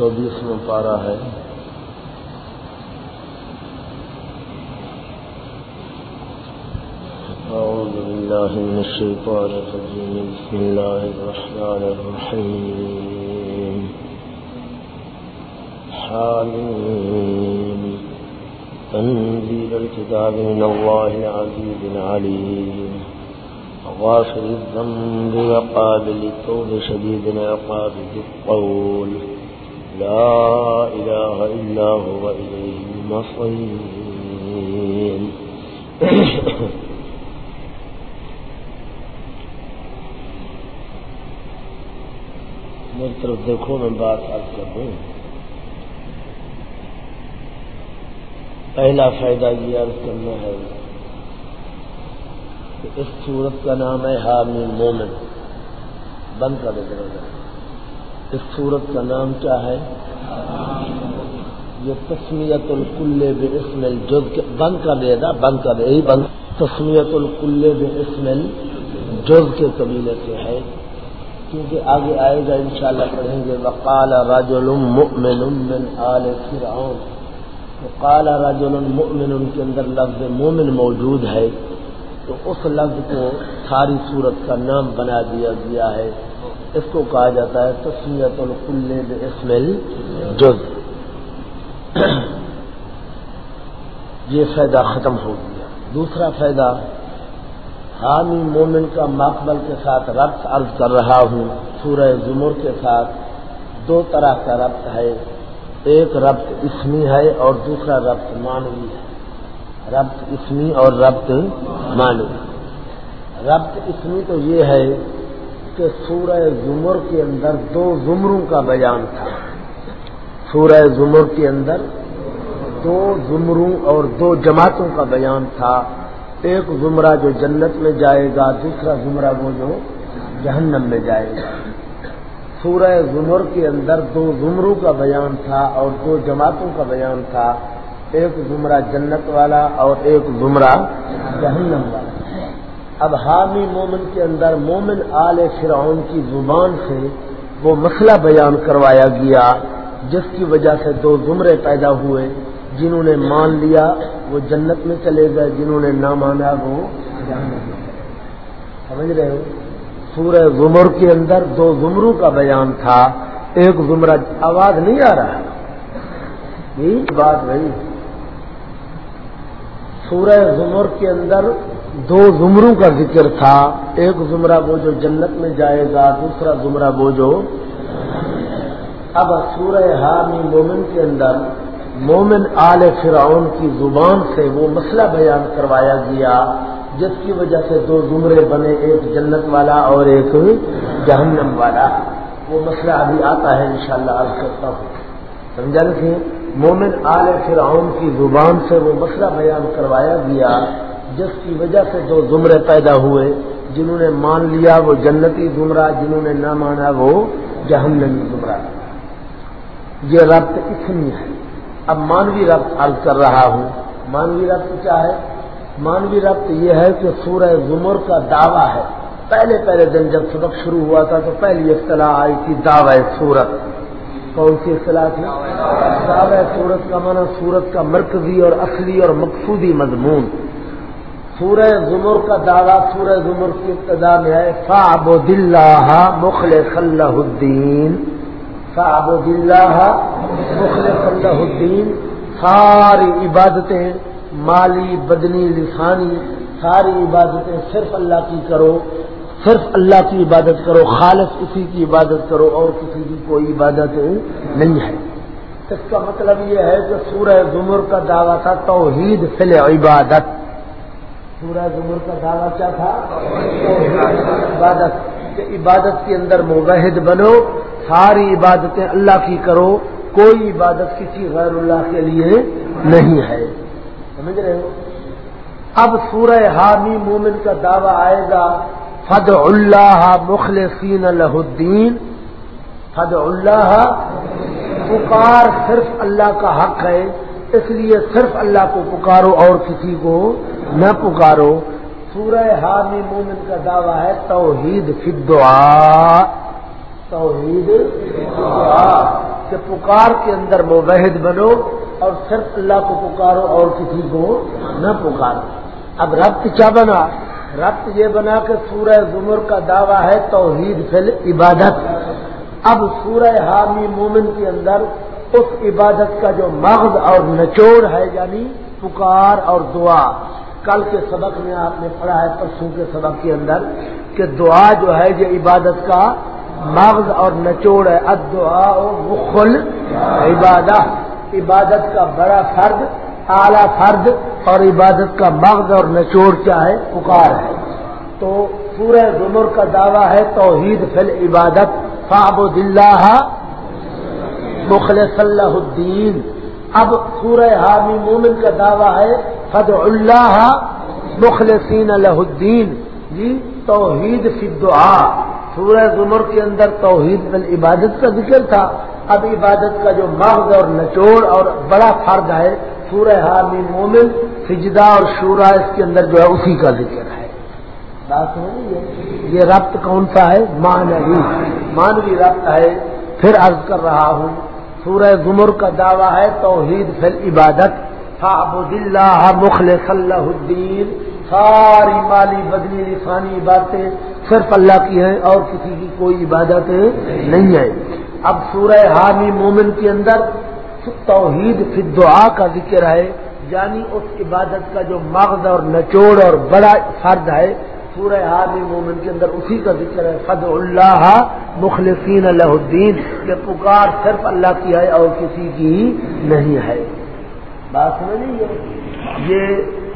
چوبیسواں پارا ہے۔ أعوذ بالله من الشيطان الرجيم بسم الله الرحمن الرحيم حامين تنزيل الكتاب من الله العزيز العليم غافر الذنب وقابل التوب شديد العقاب ذي لا إله إلا هو إليه المصير. میری طرف دیکھو، میں بات آج کر دوں پہلا فائدہ یہ عرض کرنا ہے کہ اس صورت کا نام ہے حامی مومن۔ بند کر دے گا اس صورت کا نام کیا ہے؟ یہ تسمیت الکل بے اسمل جد بند کر دے گا بند کر دے یہی بند۔ تسمیت الکل بے اسمل جز کے قبیلے سے ہے۔ کیونکہ آگے آئے گا انشاءاللہ پڑھیں گے، وقال رجل مؤمن من آل فرعون۔ وقال رجل مؤمن کے اندر لفظ مومن موجود ہے۔ تو اس لفظ کو ساری صورت کا نام بنا دیا گیا ہے۔ اس کو کہا جاتا ہے تسمیت القل اسمل جز. یہ فائدہ ختم ہو گیا. دوسرا فائدہ حامی مومن کا مقبل کے ساتھ ربط عرض کر رہا ہوں سورہ زمر کے ساتھ. دو طرح کا ربط ہے. ایک ربط اسمی ہے اور دوسرا ربط مانوی ہے. ربط اسمی اور ربط مانوی. ربط اسمی تو یہ ہے کہ سورہ زمر کے اندر دو زمروں کا بیان تھا۔ سورہ زمر کے اندر دو زمروں اور دو جماعتوں کا بیان تھا۔ ایک زمرہ جو جنت میں جائے گا، دوسرا زمرہ وہ جو جہنم میں جائے گا۔ سورہ زمر کے اندر دو زمروں کا بیان تھا اور دو جماعتوں کا بیان تھا۔ ایک زمرہ جنت والا اور ایک زمرہ جہنم والا۔ اب حامی مومن کے اندر مومن آل فرعون کی زبان سے وہ مسئلہ بیان کروایا گیا، جس کی وجہ سے دو زمرے پیدا ہوئے، جنہوں نے مان لیا، وہ جنت میں چلے گئے، جنہوں نے نہ مانا، وہ سمجھ رہے ہو؟ سورہ زمر کے اندر دو زمروں کا بیان تھا، ایک زمرہ آواز نہیں آ رہا۔ بات بھائی سورہ زمر کے اندر دو زمروں کا ذکر تھا، ایک زمرہ وہ جو جنت میں جائے گا، دوسرا زمرہ وہ جو اب سورہ حامی مومن کے اندر مومن آل فرعون کی زبان سے وہ مسئلہ بیان کروایا گیا، جس کی وجہ سے دو زمرے بنے، ایک جنت والا اور ایک جہنم والا۔ وہ مسئلہ ابھی آتا ہے انشاءاللہ شاء اللہ کرتا ہوں۔ سمجھا رکھیں مومن آل فرعون کی زبان سے وہ مسئلہ بیان کروایا گیا۔ جس کی وجہ سے دو زمرے پیدا ہوئے، جنہوں نے مان لیا وہ جنتی زمرہ، جنہوں نے نہ مانا وہ جہنمی زمرہ۔ یہ ربط اتنی ہے۔ اب مانوی ربط عرض کر رہا ہوں۔ مانوی ربط کیا ہے؟ مانوی ربط یہ ہے کہ سورہ زمر کا دعویٰ ہے۔ پہلے پہلے دن جب سبق شروع ہوا تھا تو پہلی اصطلاح آئی تھی دعوی سورت۔ کون سی اصطلاح تھی؟ دعوی سورت کا معنی سورت کا مرکزی اور اصلی اور مقصودی مضمون۔ سورہ زمر کا دعویٰ سورہ زمر کی ابتدا میں ہے فاب دلہ مخل خلح الدین۔ فاب دلہ اللہ الدین۔ ساری عبادتیں، مالی، بدنی، لسانی، ساری عبادتیں صرف اللہ کی کرو۔ صرف اللہ کی عبادت کرو، خالص اسی کی عبادت کرو اور کسی کی کوئی عبادت نہیں ہے۔ اس کا مطلب یہ ہے کہ سورہ زمر کا دعویٰ تھا توحید فل عبادت سورہ زمر کا دعویٰ کیا تھا؟ عبادت. کہ عبادت کے اندر موحد بنو، ساری عبادتیں اللہ کی کرو، کوئی عبادت کسی غیر اللہ کے لیے نہیں ہے۔ سمجھ رہے ہو؟ اب سورہ حامی مومن کا دعویٰ آئے گا فد اللہ مخلصین الہ الدین فد اللہ پکار صرف اللہ کا حق ہے۔ اس لیے صرف اللہ کو پکارو اور کسی کو نہ پکارو۔ سورہ حامی مومن کا دعویٰ ہے توحید فی دعا توحید دعا کہ پکار کے اندر موحد بنو اور صرف اللہ کو پکارو اور کسی کو نہ پکارو۔ اب ربط کیا بنا؟ ربط یہ بنا کہ سورہ زمر کا دعویٰ ہے توحید فل عبادت اب سورہ حامی مومن کے اندر اس عبادت کا جو مغز اور نچوڑ ہے یعنی پکار اور دعا۔ کل کے سبق میں آپ نے پڑھا ہے، پرسوں کے سبق کے اندر کہ دعا جو ہے، یہ عبادت کا مغز اور نچوڑ ہے۔ ادعا مخل عبادت عبادت کا بڑا فرد، اعلی فرد اور عبادت کا مغز اور نچوڑ کیا ہے؟ پکار ہے۔ تو سورہ زمر کا دعویٰ ہے، توحید فل عبادت فاب اللہ مخلص اللہ الدین۔ اب سورہ حامی مومن کا دعویٰ ہے فد اللہ مخلصین اللہ الدین جی توحید فی دعا سورہ زمر کے اندر توحید عبادت کا ذکر تھا۔ اب عبادت کا جو مغز اور نچوڑ اور بڑا فرد ہے، سورہ حامی مومن، سجدہ اور شورا اس کے اندر جو ہے اسی کا ذکر ہے۔ بات یہ ربط کون سا ہے؟ مانوی مانوی ربط ہے۔ پھر عرض کر رہا ہوں سورہ زمر کا دعویٰ ہے، توحید فل عبادت فعبد اللہ مخلص اللہ الدین۔ ساری مالی بدنی لسانی باتیں صرف اللہ کی ہیں اور کسی کی کوئی عبادت نہیں ہے۔ اب سورہ حامی مومن کے اندر توحید فی دعا کا ذکر ہے یعنی اس عبادت کا جو مغز اور نچوڑ اور بڑا فرد ہے سورہ حامی مومن کے اندر اسی کا ذکر ہے فد اللہ مخلصین اللہ الدین یہ پکار صرف اللہ کی ہے اور کسی کی نہیں ہے۔ بات سمجھ یہ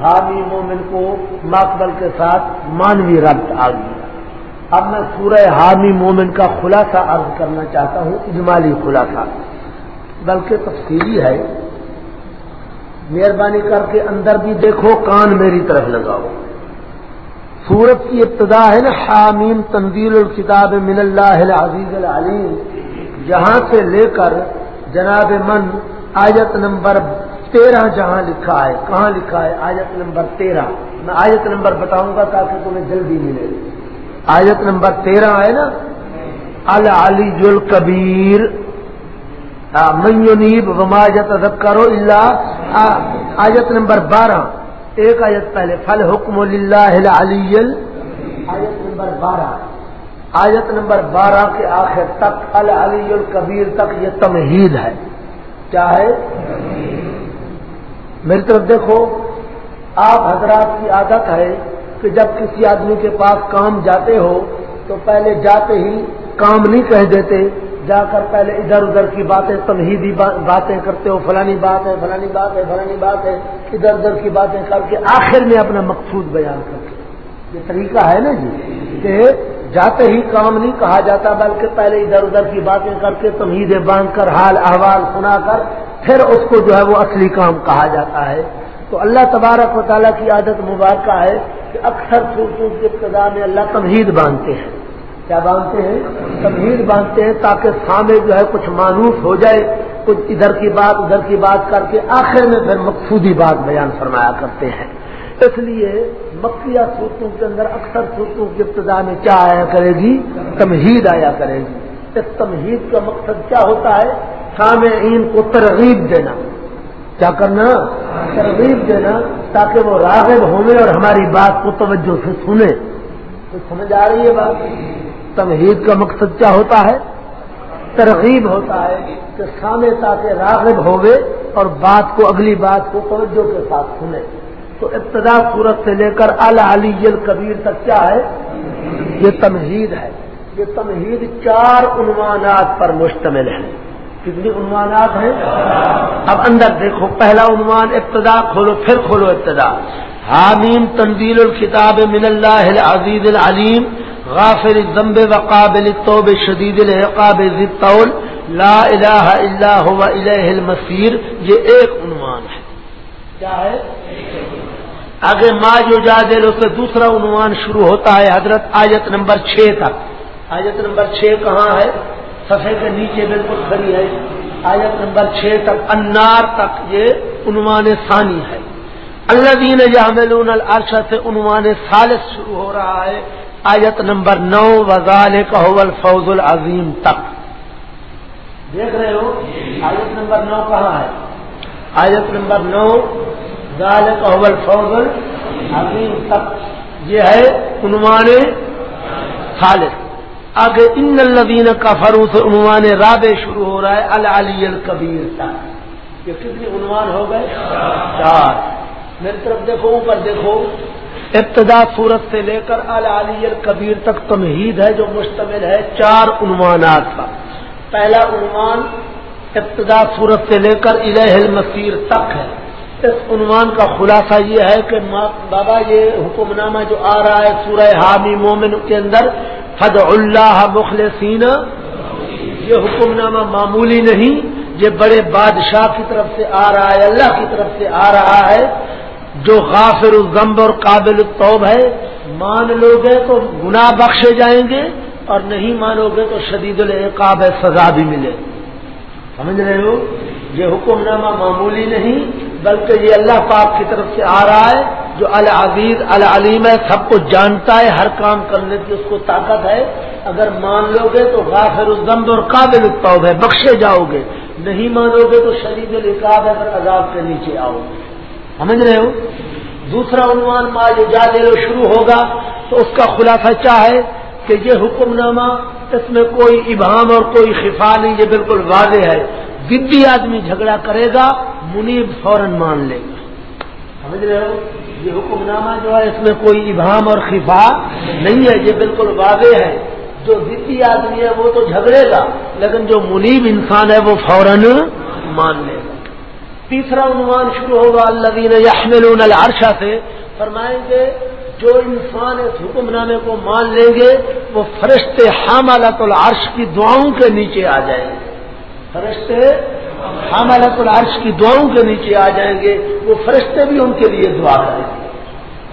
حامی مومن کو ماقبل کے ساتھ مانوی ربط آ گیا اب میں سورہ حامی مومن کا خلاصہ عرض کرنا چاہتا ہوں، اجمالی خلاصہ۔ بلکہ تفصیلی ہے۔ مہربانی کر کے اندر بھی دیکھو، کان میری طرف لگاؤ۔ سورت کی ابتدا ہے نا، حامیم تنزیل الکتاب من اللہ العزیز العلیم۔ جہاں سے لے کر جناب من، آیت نمبر تیرہ جہاں لکھا ہے، کہاں لکھا ہے؟ آیت نمبر تیرہ۔ میں آیت نمبر بتاؤں گا تاکہ تمہیں جلدی ملے۔ آیت نمبر تیرہ ہے نا العلی الکبیر۔ منیب وماجت ادب کرو اللہ آیت نمبر بارہ۔ ایک آیت پہلے فل حکم اللہ علی آیت نمبر بارہ۔ آیت نمبر بارہ کے آخر تک، العلی الکبیر تک یہ تمہید ہے۔ کیا ہے؟ میری طرف دیکھو، آپ حضرات کی عادت ہے کہ جب کسی آدمی کے پاس کام جاتے ہو، تو پہلے جاتے ہی کام نہیں کہہ دیتے۔ جا کر پہلے ادھر ادھر کی باتیں، تمہیدی باتیں کرتے ہو، فلانی بات ہے، فلانی بات ہے، فلانی بات ہے، ادھر ادھر کی باتیں کر کے آخر میں اپنا مقصود بیان کرتے یہ طریقہ ہے نا جی کہ جاتے ہی کام نہیں کہا جاتا، بلکہ پہلے ادھر ادھر کی باتیں کر کے تمہیدیں باندھ کر، حال، احوال سنا کر، پھر اس کو جو ہے وہ اصلی کام کہا جاتا ہے۔ تو اللہ تبارک و تعالیٰ کی عادت مبارکہ ہے کہ اکثر صورتوں کی ابتدا میں اللہ تمہید باندھتے ہیں۔ کیا باندھتے ہیں؟ تمہید باندھتے ہیں تاکہ سامنے جو ہے کچھ مانوس ہو جائے، کچھ ادھر کی بات، ادھر کی بات کر کے آخر میں پھر مقصودی بات بیان فرمایا کرتے ہیں۔ اس لیے مکیہ سوتوں کے اندر اکثر سوتوں کی ابتدا میں کیا آیا کرے گی؟ تمہید آیا کرے گی۔ اس تمہید کا مقصد کیا ہوتا ہے؟ سامعین کو ترغیب دینا۔ کیا کرنا؟ ترغیب دینا تاکہ وہ راغب ہونے اور ہماری بات کو توجہ سے سنے تو سمجھ آ رہی ہے بات؟ تمہید کا مقصد کیا ہوتا ہے؟ ترغیب ہوتا ہے کہ سامنے تاکہ راغب ہوئے اور بات کو اگلی بات کو توجہ کے ساتھ سنے۔ تو ابتدا صورت سے لے کر علی کبیر تک کیا ہے؟ یہ تمہید ہے۔ یہ تمہید چار عنوانات پر مشتمل ہے۔ کتنی عنوانات ہیں؟ اب اندر دیکھو، پہلا عنوان ابتدا، کھولو، پھر کھولو ابتدا۔ حامیم تنزیل الکتاب من اللہ العزیز العلیم۔ غافر الذنب وقابل التوب شدید العقاب ذی الطول. لا الہ الا هو الیہ المصیر. یہ ایک عنوان ہے. کیا ہے؟ آگے ما جو جادل اس سے دوسرا عنوان شروع ہوتا ہے حضرت آیت نمبر چھ تک. آیت نمبر چھ کہاں ہے؟ صفحے کے نیچے بالکل کھڑی ہے. آیت نمبر چھ تک. انار تک یہ عنوان ثانی ہے. اللہ دین جامل العرش سے عنوان ثالث شروع ہو رہا ہے. آیت نمبر نو وزال کہ الفوز العظیم تک دیکھ رہے ہو؟ آیت نمبر نو کہاں ہے؟ آیت نمبر نو گال قبل فوزل ابھی تک یہ ہے عنوان خالد آگے، ان الدین کا فروخ عنوان رابع شروع ہو رہا ہے، العلی الکبیر تک یہ کتنی عنوان ہو گئے؟ چار. میری طرف دیکھو، اوپر دیکھو. ابتدا صورت سے لے کر العلی الکبیر تک تمہید ہے جو مشتمل ہے چار عنوانات کا پہلا عنوان ابتدا صورت سے لے کر الہ المسیر تک ہے۔ اس عنوان کا خلاصہ یہ ہے کہ بابا یہ حکم نامہ جو آ رہا ہے سورہ حامی مومن کے اندر فد اللہ مخلصین یہ حکم نامہ معمولی نہیں، یہ بڑے بادشاہ کی طرف سے آ رہا ہے، اللہ کی طرف سے آ رہا ہے۔ جو غافر الزمب اور قابل الطوب ہے، مان لو گے تو گناہ بخشے جائیں گے، اور نہیں مانو گے تو شدید العقاب ہے، سزا بھی ملے۔ سمجھ رہے ہو؟ یہ حکم نامہ معمولی نہیں، بلکہ یہ اللہ پاک کی طرف سے آ رہا ہے، جو العزیز، العلیم ہے، سب کو جانتا ہے، ہر کام کرنے کی اس کو طاقت ہے۔ اگر مان لو گے تو غافر الزمب اور قابل الطوب ہے، بخشے جاؤ گے۔ نہیں مانو گے تو شدید القاب ہے، اگر عذاب کے نیچے آؤ گے۔ سمجھ رہے ہو؟ دوسرا عنوان ما جا لے لو شروع ہوگا تو اس کا خلاصہ چاہے کہ یہ حکم نامہ اس میں کوئی ابہام اور کوئی خفا نہیں، یہ بالکل واضح ہے۔ گدی آدمی جھگڑا کرے گا، منیب فوراً مان لے گا۔ سمجھ رہے ہو؟ یہ حکم نامہ جو ہے، اس میں کوئی ابہام اور خفا نہیں ہے، یہ بالکل واضح ہے۔ جو ضدی آدمی ہے، وہ تو جھگڑے گا، لیکن جو منیب انسان ہے، وہ فوراً مان لے گا۔ تیسرا عنوان شروع ہوگا اللہ یحمل العرشہ سے۔ فرمائیں گے، جو انسان اس حکم نامے کو مان لیں گے، وہ فرشتے حاملت العرش کی دعاؤں کے نیچے آ جائیں گے۔ فرشتے حاملت العرش کی دعاؤں کے نیچے آ جائیں گے، وہ فرشتے بھی ان کے لیے دعا کریں گے۔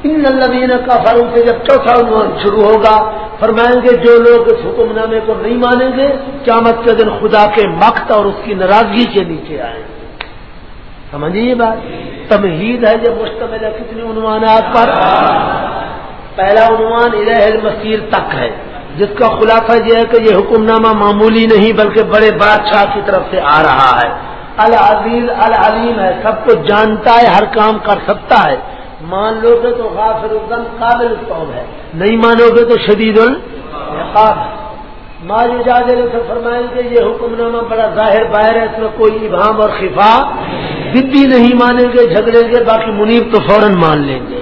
ان النبین کا فروغ سے جب چوتھا عنوان شروع ہوگا، فرمائیں گے، جو لوگ اس حکم نامے کو نہیں مانیں گے، قیامت کے دن خدا کے مقت اور اس کی ناراضگی کے نیچے آئیں گے۔ سمجھیے بات؟ تمہید ہے یہ مشتمل ہے کتنے عنوانات پر؟ پہلا عنوان الہ المسیر تک ہے، جس کا خلاصہ یہ ہے کہ یہ حکم نامہ معمولی نہیں بلکہ بڑے بادشاہ کی طرف سے آ رہا ہے۔ العزیز العلیم ہے، سب کو جانتا ہے، ہر کام کر سکتا ہے۔ مان لو گے تو غافر الزم قابل قوم ہے، نہیں مانو گے تو شدید القاب ماج اجازت سے فرمائیں گے یہ حکم نامہ بڑا ظاہر باہر ہے، اس میں کوئی ابہام اور خفا ضدی نہیں مانیں گے، جھگڑیں گے، باقی منیب تو فوراً مان لیں گے۔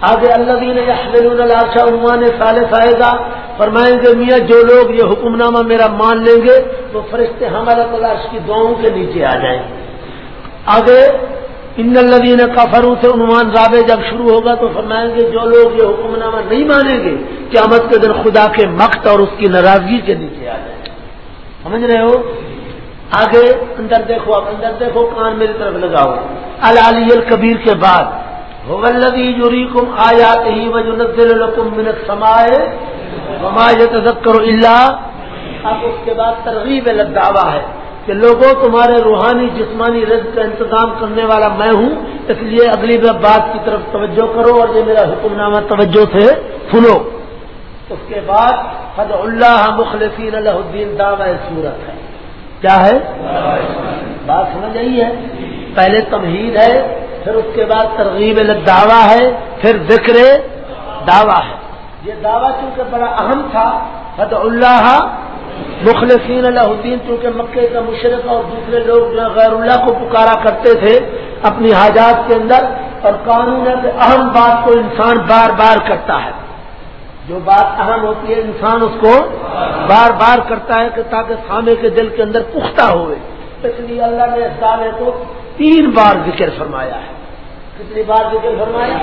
آگے اللہ دین اللہ عنوان سال گا فرمائیں گے، میاں، جو لوگ یہ حکم نامہ میرا مان لیں گے، وہ فرشتے ہمارا تلاش کی دعاؤں کے نیچے آ جائیں گے۔ آگے ان الدین کا سے عنوان رابع جب شروع ہوگا تو فرمائیں گے جو لوگ یہ حکم نامہ نہیں مانیں گے، قیامت کے دن خدا کے مقت اور اس کی ناراضگی کے نیچے آ جائیں سمجھ رہے ہو؟ آگے اندر دیکھو، اب اندر دیکھو، کان میری طرف لگاؤ۔ العلی الکبیر کے بعد ولدی جوری کم آیات ہی وجہ منت سمائے کرو اللہ اب اس کے بعد ترغیب دعویٰ ہے۔ کہ لوگوں، تمہارے روحانی، جسمانی رزق کا انتظام کرنے والا میں ہوں، اس لیے اگلی بات کی طرف توجہ کرو اور یہ میرا حکم نامہ توجہ سے سنو۔ اس کے بعد حد اللہ مخلفین اللہ الدین دعوی صورت ہے۔ کیا ہے؟ بات سمجھ آئی ہے؟ پہلے تمہید ہے، پھر اس کے بعد ترغیب دعویٰ ہے، پھر ذکر دعویٰ ہے۔ یہ دعویٰ چونکہ بڑا اہم تھا حد اللہ مخلصین اللہ الدین، چونکہ مکے کا مشرق اور دوسرے لوگ جو غیر اللہ کو پکارا کرتے تھے اپنی حاجات کے اندر، اور قانون ہے اہم بات کو انسان بار بار کرتا ہے۔ جو بات اہم ہوتی ہے، انسان اس کو بار بار کرتا ہے کہ تاکہ سامے کے دل کے اندر پختہ ہوئے۔ اس لیے اللہ نے اس دعوے کو تین بار ذکر فرمایا ہے۔ کتنی بار ذکر فرمایا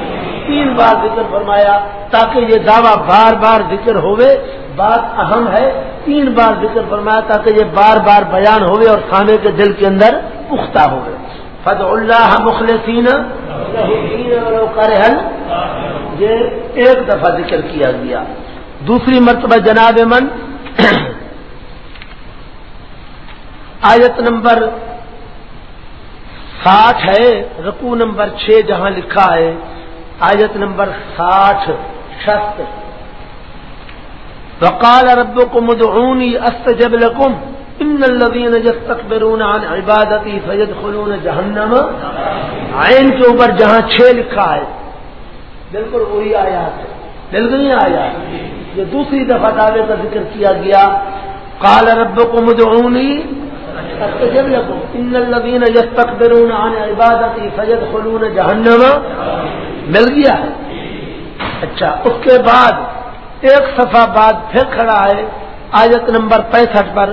تین بار ذکر فرمایا تاکہ یہ دعویٰ بار بار ذکر ہوئے۔ بات اہم ہے، تین بار ذکر فرمایا تاکہ یہ بار بار بیان ہوئے اور کھانے کے دل کے اندر پختہ ہوئے۔ فد اللہ مخلصین حل یہ ایک دفعہ ذکر کیا گیا۔ دوسری مرتبہ جناب من۔ آیت نمبر ساٹھ ہے رقو نمبر چھ جہاں لکھا ہے، آیت نمبر ساٹھ، شست۔ وقال رب کو مدعونی است جب لکم، ان الذين يستكبرون عن عبادتي فيدخلون جهنم عین کے اوپر جہاں چھ لکھا ہے۔ بالکل وہی آیات ہے۔ بالکل نہیں آیا۔ یہ دوسری دفعہ دعوے کا ذکر کیا گیا۔ قال ربكم ادعوني ان الذين يستكبرون عن عبادتي فيدخلون جهنم. مل گیا. اچھا اس کے بعد ایک صفحہ بعد پھر کھڑا ہے، آیت نمبر پینسٹھ پر.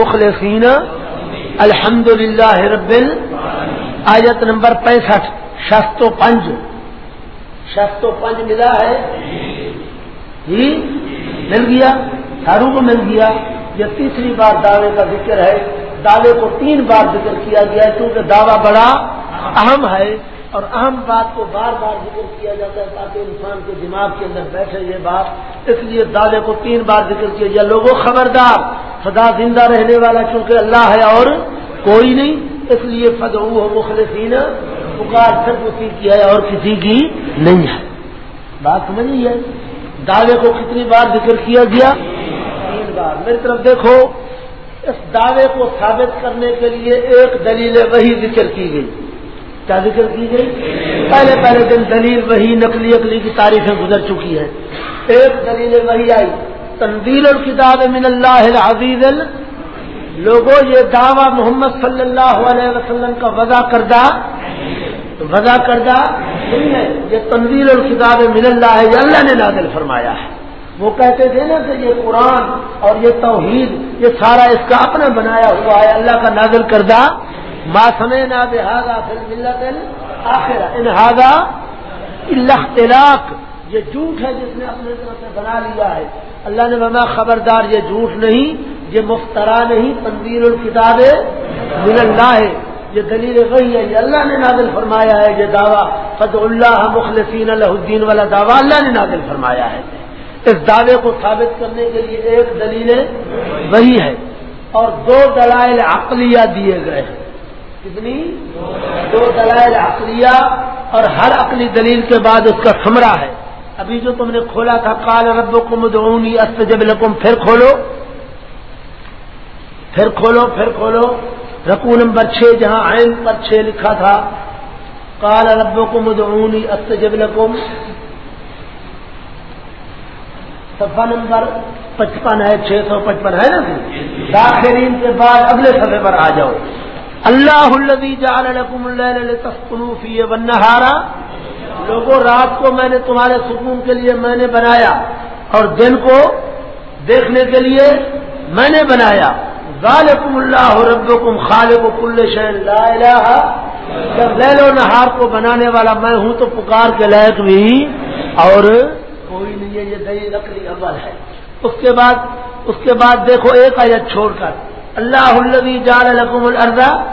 مخلصین. الحمد للہ رب آیت نمبر پینسٹھ شستو پنج. شستو پنج ملا ہے. جی مل گیا. ہارو کو مل گیا، یہ تیسری بار دعوے کا ذکر ہے۔ دعوے کو تین بار ذکر کیا گیا ہے، کیونکہ دعویٰ بڑا اہم ہے۔ اور اہم بات کو بار بار ذکر کیا جاتا ہے تاکہ انسان کے دماغ کے اندر بیٹھے یہ بات۔ اس لیے دعوے کو تین بار ذکر کیا گیا۔ لوگوں خبردار سدا زندہ رہنے والا چونکہ اللہ ہے اور کوئی نہیں، اس لیے فد مخلصین، پکار صرف اسی کی ہے اور کسی کی نہیں ہے۔ بات سمجھ ہے؟ دعوے کو کتنی بار ذکر کیا گیا؟ بار میری طرف دیکھو، اس دعوے کو ثابت کرنے کے لیے ایک دلیل وہی ذکر کی گئی۔ کیا ذکر کی گئی؟ پہلے پہلے دن دلیل وہی نقلی اقلی کی تاریخیں گزر چکی ہیں۔ ایک دلیل وہی آئی، تنزیل الکتاب من اللہ العزیز لوگوں، یہ دعویٰ محمد صلی اللہ علیہ وسلم کا وضع کردہ وضع کردہ نہیں ہے، یہ تنزیل الکتاب من اللہ ہے یہ اللہ نے نازل فرمایا ہے۔ وہ کہتے تھے نا کہ یہ قرآن اور یہ توحید، یہ سارا اس کا اپنا بنایا ہوا ہے، اللہ کا نازل کردہ۔ ما سمعنا بهذا في الملت الاخرہ۔ ان هذا الا اختلاق۔ یہ جھوٹ ہے جس نے اپنے طرف سے بنا لیا ہے۔ اللہ نے بنا خبردار، یہ جھوٹ نہیں، یہ مفترا نہیں، تنویر الکتاب من اللہ۔ ہے یہ دلیل وہی ہے، یہ اللہ نے نازل فرمایا ہے، یہ دعویٰ۔ فد اللہ مخلصین اللہ الدین والا دعویٰ۔ اللہ نے نازل فرمایا ہے۔ اس دعوے کو ثابت کرنے کے لیے ایک دلیل وہی ہے اور دو دلائل عقلیہ دیے گئے ہیں۔ کتنی؟ دو دلائل عقلیہ اور ہر عقلی دلیل کے بعد اس کا سمرا ہے۔ ابھی جو تم نے کھولا تھا کال رب کو مدعونی استجب لکم، پھر کھولو۔ پھر کھولو پھر کھولو۔ رقو نمبر چھ، جہاں آئن پر چھ لکھا تھا کال رب کو مدعونی استجب لکم۔ صفحہ نمبر پچپن ہے، چھ سو پچپن ہے نا جی؟ داخرین کے بعد اگلے صفحے پر آ جاؤ۔ اللہ الدی جال فی والنہارا۔ لوگوں رات کو میں نے تمہارے سکون کے لیے میں نے بنایا اور دن کو دیکھنے کے لیے میں نے بنایا۔ ذالکم اللہ ربکم خالق کل شہر لا الہ۔ جب لیل و نہار کو بنانے والا میں ہوں تو پکار کے لائق بھی اور کوئی نہیں ہے، یہ دہی نقلی عمل ہے۔ اس کے بعد، اس کے بعد دیکھو، ایک آیت چھوڑ کر۔ اللہ الدی جال لکم الرضا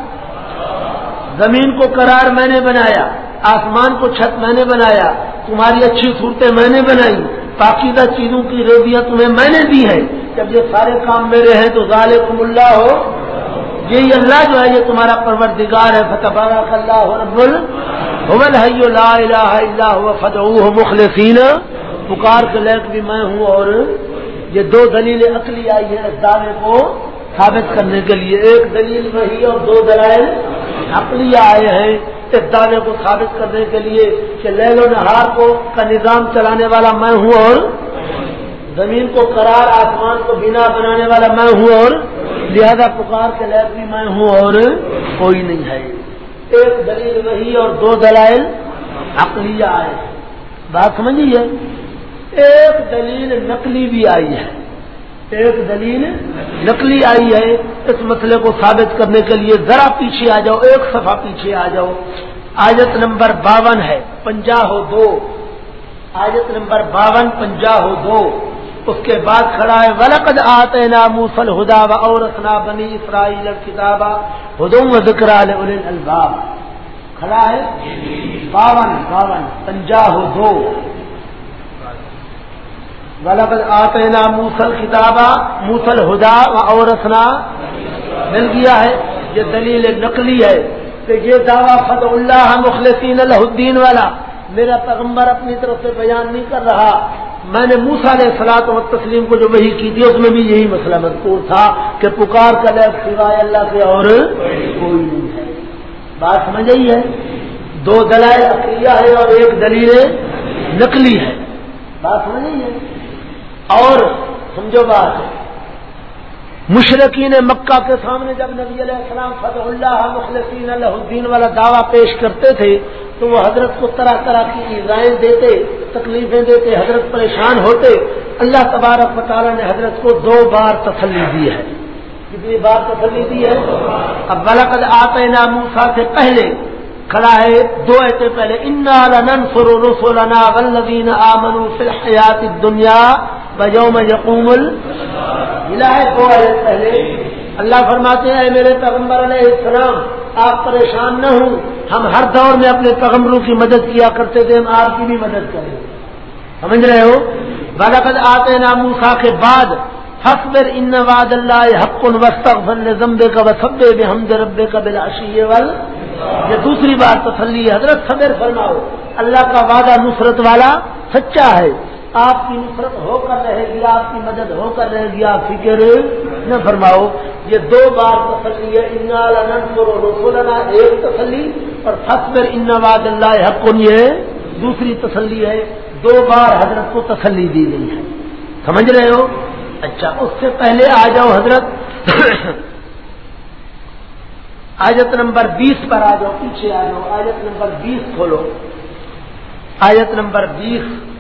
زمین کو قرار میں نے بنایا، آسمان کو چھت میں نے بنایا، تمہاری اچھی صورتیں میں نے بنائی، پاکیزہ چیزوں کی ریزیاں تمہیں میں نے دی ہیں۔ جب یہ سارے کام میرے ہیں تو ظالم اللہ۔ ہو یہ اللہ جو ہے، یہ تمہارا پروردگار ہے۔ فتح اللہ رب ہے لا الہ فدعوه مخلصین۔ پکار کے لیک بھی میں ہوں اور یہ دو دلیل عقلی آئی ہے اس دعوے کو ثابت کرنے کے لیے۔ ایک دلیل وہی اور دو دلائل عقلی آئے ہیں اس دعوے کو ثابت کرنے کے لیے کہ لیل و نہار کو کا نظام چلانے والا میں ہوں اور زمین کو قرار آسمان کو بنا بنانے والا میں ہوں اور لہذا پکار کے لیے بھی میں ہوں اور کوئی نہیں ہے۔ ایک دلیل وہی اور دو دلائل عقلی آئے بات سمجھیے؟ ایک دلیل نقلی بھی آئی ہے۔ ایک دلیل نقلی آئی ہے۔ اس مسئلے کو ثابت کرنے کے لیے ذرا پیچھے آ جاؤ، ایک صفحہ پیچھے آ جاؤ۔ آیت نمبر باون ہے پنجا ہو دو۔ آیت نمبر باون پنجا ہو دو۔ اس کے بعد کھڑا ہے، ولقد آتے نا موسل ہدا و اور بنی اسرائیل کتابہ ہدوم و ذکر الباب کھڑا ہے؟ باون باون پنجا ہو دو۔ غلط آتے نا موسل کتابہ موسل ہدا و عورتنا مل گیا ہے، یہ دلیل نقلی ہے کہ یہ دعویٰ فت اللہ مخلصین الدین والا۔ میرا پیغمبر اپنی طرف سے بیان نہیں کر رہا۔ میں نے موسا علیہ سلاط و تسلیم کو جو وہی کی تھی، اس میں بھی یہی مسئلہ مذکور تھا کہ پکار کا لگ سوائے اللہ کے اور کوئی نہیں ہے۔ بات سمجھ ہے؟ دو دلائل اقلیہ ہے اور ایک دلیل نقلی ہے۔ بات سمجھ ہے؟ اور سمجھو بات مشرقین مکہ کے سامنے جب نبی علیہ السلام فتح اللہ مخلصین اللہ الدین والا دعویٰ پیش کرتے تھے، تو وہ حضرت کو طرح طرح کی ایزائیں دیتے، تکلیفیں دیتے، حضرت پریشان ہوتے۔ اللہ تبارک تعالیٰ نے حضرت کو دو بار تسلی دی ہے۔ کتنی بار تسلی دی ہے؟ اب بلکد آتے موسا سے پہلے کھڑا ہے، دو ایسے پہلے ان فرو رسولنا ولدین آمن فی الحیات دنیا بجوم یقوم ملا ہے دو ایسے پہلے۔ اللہ فرماتے ہیں میرے پیغمبر علیہ السلام، آپ پریشان نہ ہوں، ہم ہر دور میں اپنے پیغمبروں کی مدد کیا کرتے تھے، ہم آپ کی بھی مدد کریں۔ سمجھ رہے ہو؟ بالکل آتے ناموسا کے بعد حسبر ان واد اللہ حق وسط زمبے کا وسبے بے حمد ربے کا بلاشی یہ دوسری بات تسلی حضرت صبر فرماؤ۔ اللہ کا وعدہ نصرت والا سچا ہے۔ آپ کی نصرت ہو کر رہے گی، آپ کی مدد ہو کر رہے گی، آپ فکر نہ فرماؤ۔ یہ دو بار تسلی ہے رسولنا، ایک تسلی اور فصبر ان واد اللہ حق، یہ دوسری تسلی ہے دو بار حضرت کو تسلی دی گئی ہے۔ سمجھ رہے ہو؟ اچھا اس سے پہلے آ جاؤ حضرت۔ آیت نمبر بیس پر آ جاؤ، پیچھے آ جاؤ۔ آیت نمبر بیس کھولو۔ آیت نمبر بیس۔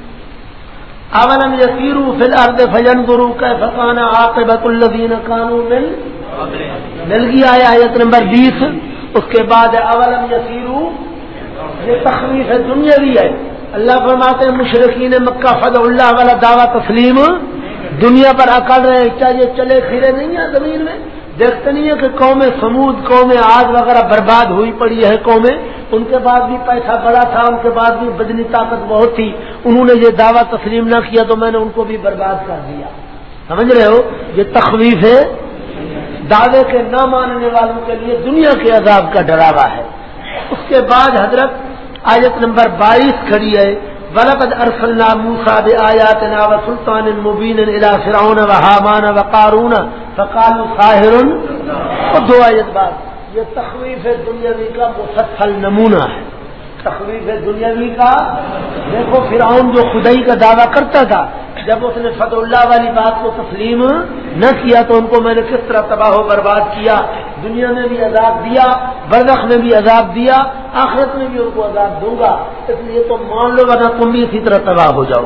اولم یسیرو فی الارض فینظرو کیف کان عاقبت الذین کانوا من مل گیا ہے آیت نمبر بیس۔ اس کے بعد اولم یسیرو، یہ تخلیف دنیاوی ہے۔ اللہ فرماتے ہیں مشرقین مکہ فض اللہ والا دعویٰ تسلیم۔ دنیا پر اکڑ رہے، چاہیے چلے، پھرے نہیں ہیں زمین میں۔ دیکھتے نہیں ہے کہ قومیں سمود قومیں آگ وغیرہ برباد ہوئی پڑی ہے قومیں۔ ان کے بعد بھی پیسہ بڑا تھا، ان کے بعد بھی بدنی طاقت بہت تھی۔ انہوں نے یہ دعویٰ تسلیم نہ کیا تو میں نے ان کو بھی برباد کر دیا۔ سمجھ رہے ہو؟ یہ تخویف ہے۔ دعوے کے نہ ماننے والوں کے لیے دنیا کے عذاب کا ڈراوا ہے۔ اس کے بعد حضرت آیت نمبر بائیس کھڑی ہے۔ ولقد ارسلنا موسى بآياتنا وسلطان مبين الى فرعون وهامان وقارون فقالوا ساحر. دو آیت بعد. یہ تخویف دنیاوی کا مسلسل نمونہ ہے. تخویف دنیاوی کا؟ دیکھو فرعون جو خدائی کا دعویٰ کرتا تھا، جب اس نے فتح اللہ والی بات کو تسلیم نہ کیا تو ان کو میں نے کس طرح تباہ و برباد کیا؟ دنیا میں بھی عذاب دیا بردخ میں بھی عذاب دیا، آخرت میں بھی ان کو عذاب دوں گا۔ اس لیے تو مان لو ورنہ تم بھی اسی طرح تباہ ہو جاؤ۔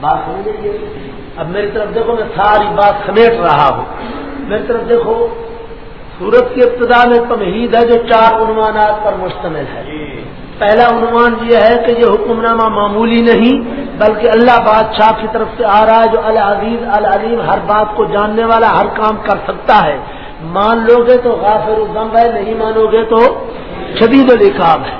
بات سمجھ لیجیے اب میری طرف دیکھو میں ساری بات سمیٹ رہا ہوں۔ میری طرف دیکھو سورت کی ابتدا میں تمہید ہے جو چار عنوانات پر مشتمل ہے۔ پہلا عنوان یہ ہے کہ یہ حکم نامہ معمولی نہیں بلکہ اللہ بادشاہ کی طرف سے آ رہا ہے جو العزیز العلیم ہر بات کو جاننے والا ہر کام کر سکتا ہے۔ مان لو گے تو غافر الزم ہے نہیں مانو گے تو شدید الکام ہے۔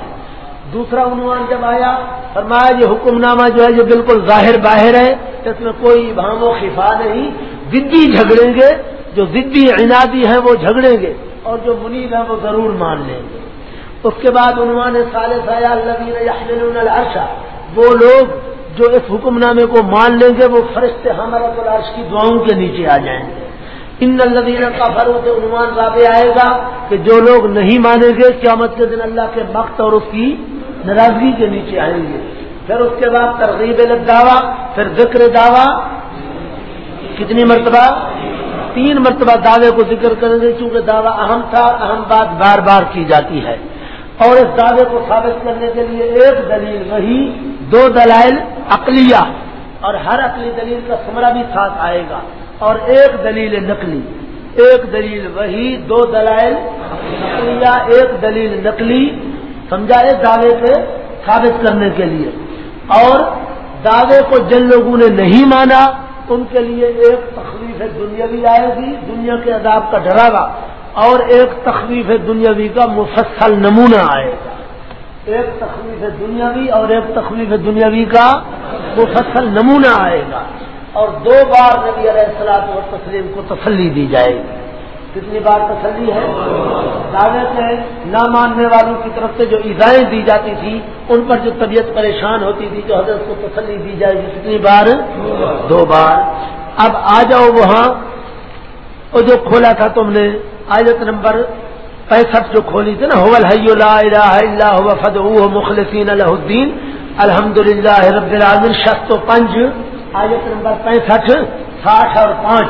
دوسرا عنوان جب آیا فرمایا یہ حکم نامہ جو ہے یہ بالکل ظاہر باہر ہے اس میں کوئی بھام و خفا نہیں ضدی جھگڑیں گے جو ضدی عنادی ہیں وہ جھگڑیں گے اور جو منیب ہیں وہ ضرور مان لیں گے۔ اس کے بعد عنوان سال العرشا وہ لوگ جو اس حکم نامے کو مان لیں گے، وہ فرشتے ہمارا العرش کی دعاؤں کے نیچے آ جائیں گے۔ ان الدین کا فروغ عنوان رابع آئے گا کہ جو لوگ نہیں مانیں گے، قیامت کے دن اللہ کے وقت اور اس کی ناراضگی کے نیچے آئیں گے۔ پھر اس کے بعد ترغیب دعویٰ پھر ذکر دعویٰ۔ کتنی مرتبہ؟ تین مرتبہ دعوے کو ذکر کریں گے کیونکہ دعویٰ اہم تھا، اہم بات بار بار کی جاتی ہے۔ اور اس دعوے کو ثابت کرنے کے لیے ایک دلیل وہی دو دلائل عقلیہ۔ اور ہر عقلی دلیل کا سمرہ بھی ساتھ آئے گا۔ اور ایک دلیل نقلی، ایک دلیل وہی، دو دلائل عقلیہ، ایک دلیل نقلی سمجھائے دعوے کے ثابت کرنے کے لیے۔ اور دعوے کو جن لوگوں نے نہیں مانا، ان کے لیے ایک تخلیف دنیا بھی آئے گی، دنیا کے عذاب کا ڈراوا، اور ایک تخلیف دنیاوی کا مفصل نمونہ آئے گا۔ ایک تخلیف دنیاوی اور ایک تخلیف دنیاوی کا مفصل نمونہ آئے گا۔ اور دو بار نبی علیہ السلاط و تسلیم کو تسلی دی جائے گی۔ کتنی بار تسلی ہے؟ دعوے سے نہ ماننے والوں کی طرف سے جو ایزائیں دی جاتی تھی ان پر جو طبیعت پریشان ہوتی تھی جو حضرت کو تسلی دی جائے گی کتنی بار؟ دو بار۔ اب آ جاؤ وہاں، وہ جو کھولا تھا تم نے، آیت نمبر پینسٹھ جو کھولی تھی نا حول اللہ فد مخلصین الدین۔ الحمد للہ رب العالمین شخص و پنج، آیت نمبر پینسٹھ، ساٹھ اور پانچ۔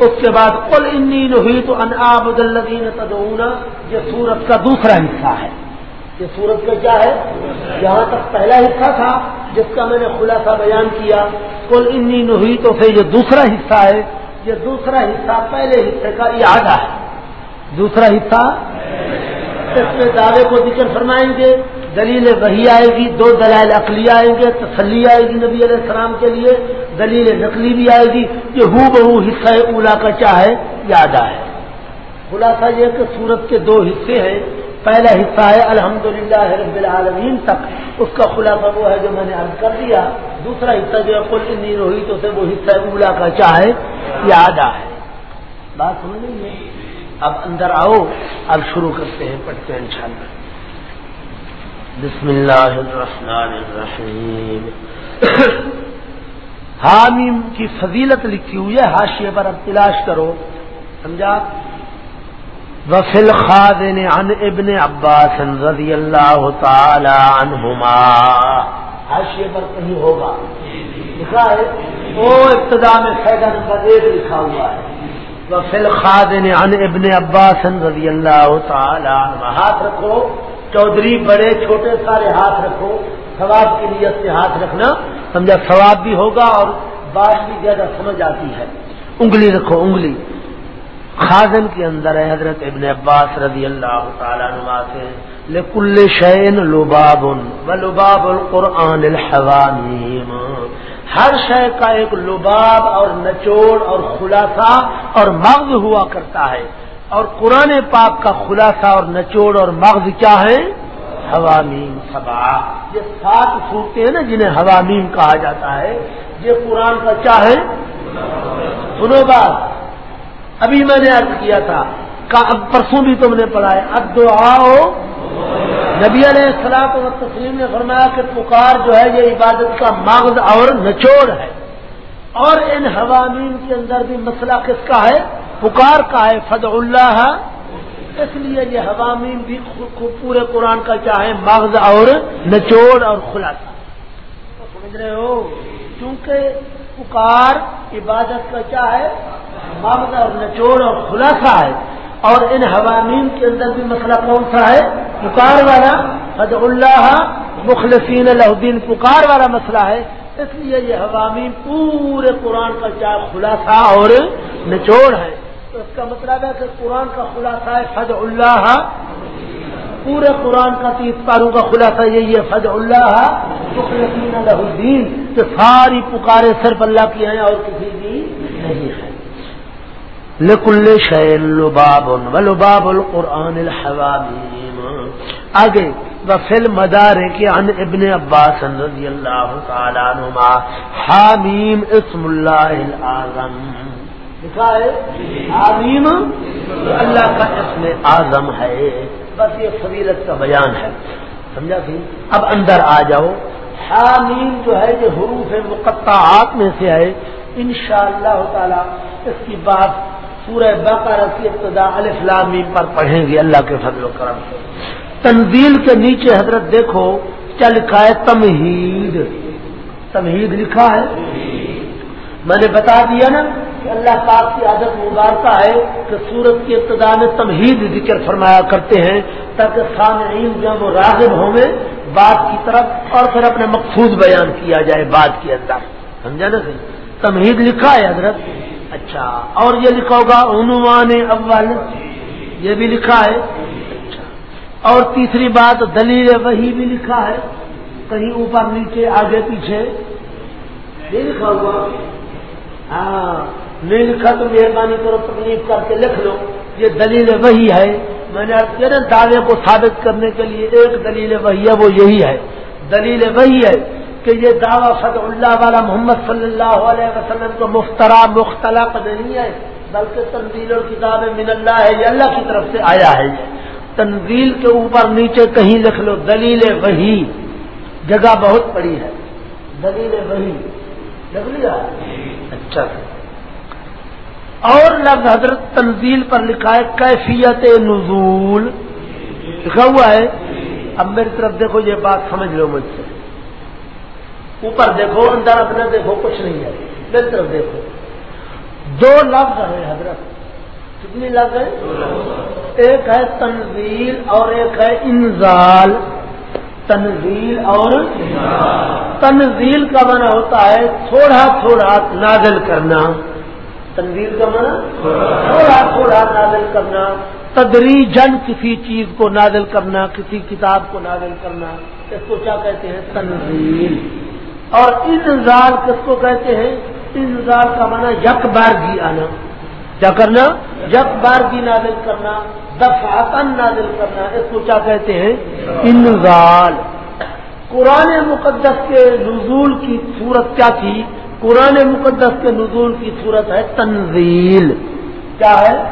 اس کے بعد کل انین ہوئی تو ان آبد الدین تدعونا یہ سورت کا دوسرا حصہ ہے۔ یہ سورت کا کیا ہے؟ جہاں تک پہلا حصہ تھا، جس کا میں نے خلاصہ بیان کیا۔ کل انین ہوئی تو پھر یہ دوسرا حصہ ہے۔ یہ دوسرا حصہ پہلے حصے کا اعادہ ہے۔ دوسرا حصہ اس میں دعوے کو ذکر فرمائیں گے، دلیل وہی آئے گی، دو دلائل عقلی آئیں گے، تسلی آئے گی نبی علیہ السلام کے لیے، دلیل نقلی بھی آئے گی کہ ہو بہو حصہ اولا کا چاہے یاد آئے خلاصہ یہ کہ سورت کے دو حصے ہیں۔ پہلا حصہ ہے الحمد للہ رب العالمین تک۔ اس کا خلاصہ وہ ہے جو میں نے عرض کر دیا۔ دوسرا حصہ جو ہے کل انی روئی تو سے وہ حصہ اولا کا چاہے، یاد آئے۔ بات سمجھ لیں اب اندر آؤ، اب شروع کرتے ہیں، پڑھتے ہیں انشاءاللہ۔ بسم اللہ الرحمن الرحیم۔ حامیم کی فضیلت لکھی ہوئی ہے، حاشیے پر اب تلاش کرو۔ سمجھا؟ وفل خادن عن ابن عباس رضی اللہ تعالی عنہما۔ حاشیے پر کہیں ہوگا۔ لکھا ہے وہ ابتدا میں فائدہ نمبر ایک لکھا ہوا ہے۔ وفل خادن عن ابن عباس رضی اللہ تعالی عنہ ہاتھ رکھو چودھری بڑے چھوٹے سارے ہاتھ رکھو۔ ثواب کی نیت سے ہاتھ رکھنا۔ سمجھا ثواب بھی ہوگا اور بات بھی زیادہ سمجھ آتی ہے۔ انگلی رکھو انگلی۔ خازن کے اندر ہے حضرت ابن عباس رضی اللہ تعالیٰ نما سے، لکل شعین لباب و لباب القرآن الحوامیم۔ ہر شے کا ایک لباب اور نچوڑ اور خلاصہ اور مغز ہوا کرتا ہے۔ اور قرآن پاک کا خلاصہ اور نچوڑ اور مغز کیا ہے؟ حوامیم سبا یہ سات صورتیں ہیں نا جنہیں حوامیم کہا جاتا ہے۔ یہ قرآن کا کیا ہے؟ سنو بات۔ ابھی میں نے عرض کیا تھا اب پرسوں بھی تم نے پڑھا ہے اب دعا نبی علیہ السلام و تسلیم نے فرمایا کہ پکار جو ہے یہ عبادت کا مغز اور نچوڑ ہے۔ اور ان حوامین کے اندر بھی مسئلہ کس کا ہے؟ پکار کا ہے فد اللہ۔ اس لیے یہ حوامین بھی پورے قرآن کا چاہے مغز اور نچوڑ اور خلاصہ۔ سمجھ رہے ہو؟ کیونکہ پکار، عبادت کا کیا ہے؟ مغز اور نچوڑ اور خلاصہ ہے۔ اور ان حوامین کے اندر بھی مسئلہ کون سا ہے؟ پکار والا فد اللہ مخلصین الدین پکار والا مسئلہ ہے۔ اس لیے یہ حوامین پورے قرآن کا کیا خلاصہ اور نچوڑ ہے۔ تو اس کا مطلب ہے کہ قرآن کا خلاصہ ہے فج اللہ پورے قرآن کا تیس پاروں کا خلاصہ یہی ہے فج اللہ الدین کہ ساری پکارے صرف اللہ کی ہیں اور کسی کی نہیں ہے لکل شعل لباب و لباب القرآن الحوامیم آگے وفل مدارے کے ان ابن عباس رضی اللہ تعالیٰ نما حامیم اسم اللہ العظم لکھا ہے؟ عظیم اللہ کا اسم اعظم ہے۔ بس یہ فضیلت کا بیان ہے۔ سمجھا سی اب اندر آ جاؤ۔ حامیم جو ہے یہ حروف مقطعات میں سے ہے۔ ان شاء اللہ تعالی اس کی بات پورے باقاعدہ کی ابتدا الفلامیم پر پڑھیں گے۔ اللہ کے فضل و کرم سے۔ تنزیل کے نیچے حضرت دیکھو کیا لکھا ہے؟ تمہید۔ تمہید لکھا ہے؟ میں نے بتا دیا نا۔ اللہ پاک کی عادت مبارکہ ہے کہ سورت کی ابتدا میں تمہید ذکر فرمایا کرتے ہیں تاکہ سامعین جب وہ راغب ہوں گے بات کی طرف اور پھر اپنے مقصود بیان کیا جائے بات کے اندر سمجھا نا صحیح؟ تمہید لکھا ہے حضرت؟ اچھا اور یہ لکھا ہوگا عنوان اول۔ یہ بھی لکھا ہے۔ اچھا اور تیسری بات دلیل وہی بھی لکھا ہے۔ کہیں اوپر، نیچے، آگے، پیچھے۔ یہ لکھا ہوا ہاں نہیں لکھا تو مہربانی کرو، تکلیف کر کے لکھ لو۔ یہ دلیل وہی ہے۔ میں نے کہہ رہے دعوے کو ثابت کرنے کے لیے ایک دلیل وہی ہے، وہ یہی ہے۔ دلیل وہی ہے کہ یہ دعویٰ فد اللہ والا محمد صلی اللہ علیہ وسلم کو مخترا مختلف نہیں ہے، بلکہ تنزیل اور کتاب من اللہ ہے، یہ اللہ کی طرف سے آیا ہے۔ تنزیل کے اوپر نیچے کہیں لکھ لو، دلیل وہی جگہ بہت بڑی ہے۔ دلیل وہی لکھ لیا؟ اچھا۔ اور لفظ حضرت تنزیل پر لکھا ہے کیفیت نزول. لکھا ہوا ہے. اب میری طرف دیکھو، یہ بات سمجھ لو مجھ سے. اوپر دیکھو، اندر اپنا دیکھو، کچھ نہیں ہے. میری طرف دیکھو. دو لفظ ہیں حضرت. کتنی لفظ ہیں؟ ایک ہے تنزیل اور ایک ہے انزال. تنزیل اور تنزیل کا منع ہوتا ہے تھوڑا تھوڑا نازل کرنا. تنزیل کا منع تھوڑا تھوڑا نازل کرنا تدریجن کسی چیز کو نازل کرنا کسی کتاب کو نازل کرنا اس کو کیا کہتے ہیں؟ تنزیل اور انزال کس کو کہتے ہیں؟ انزال کا مانا یک بار گی آنا. کیا کرنا؟ یک بار گی نازل کرنا دفعتن نازل کرنا اس کو کیا کہتے ہیں؟ انزال قرآن مقدس کے نزول کی صورت کیا تھی؟ قرآن مقدس کے نزول کی صورت ہے تنزیل۔ کیا ہے؟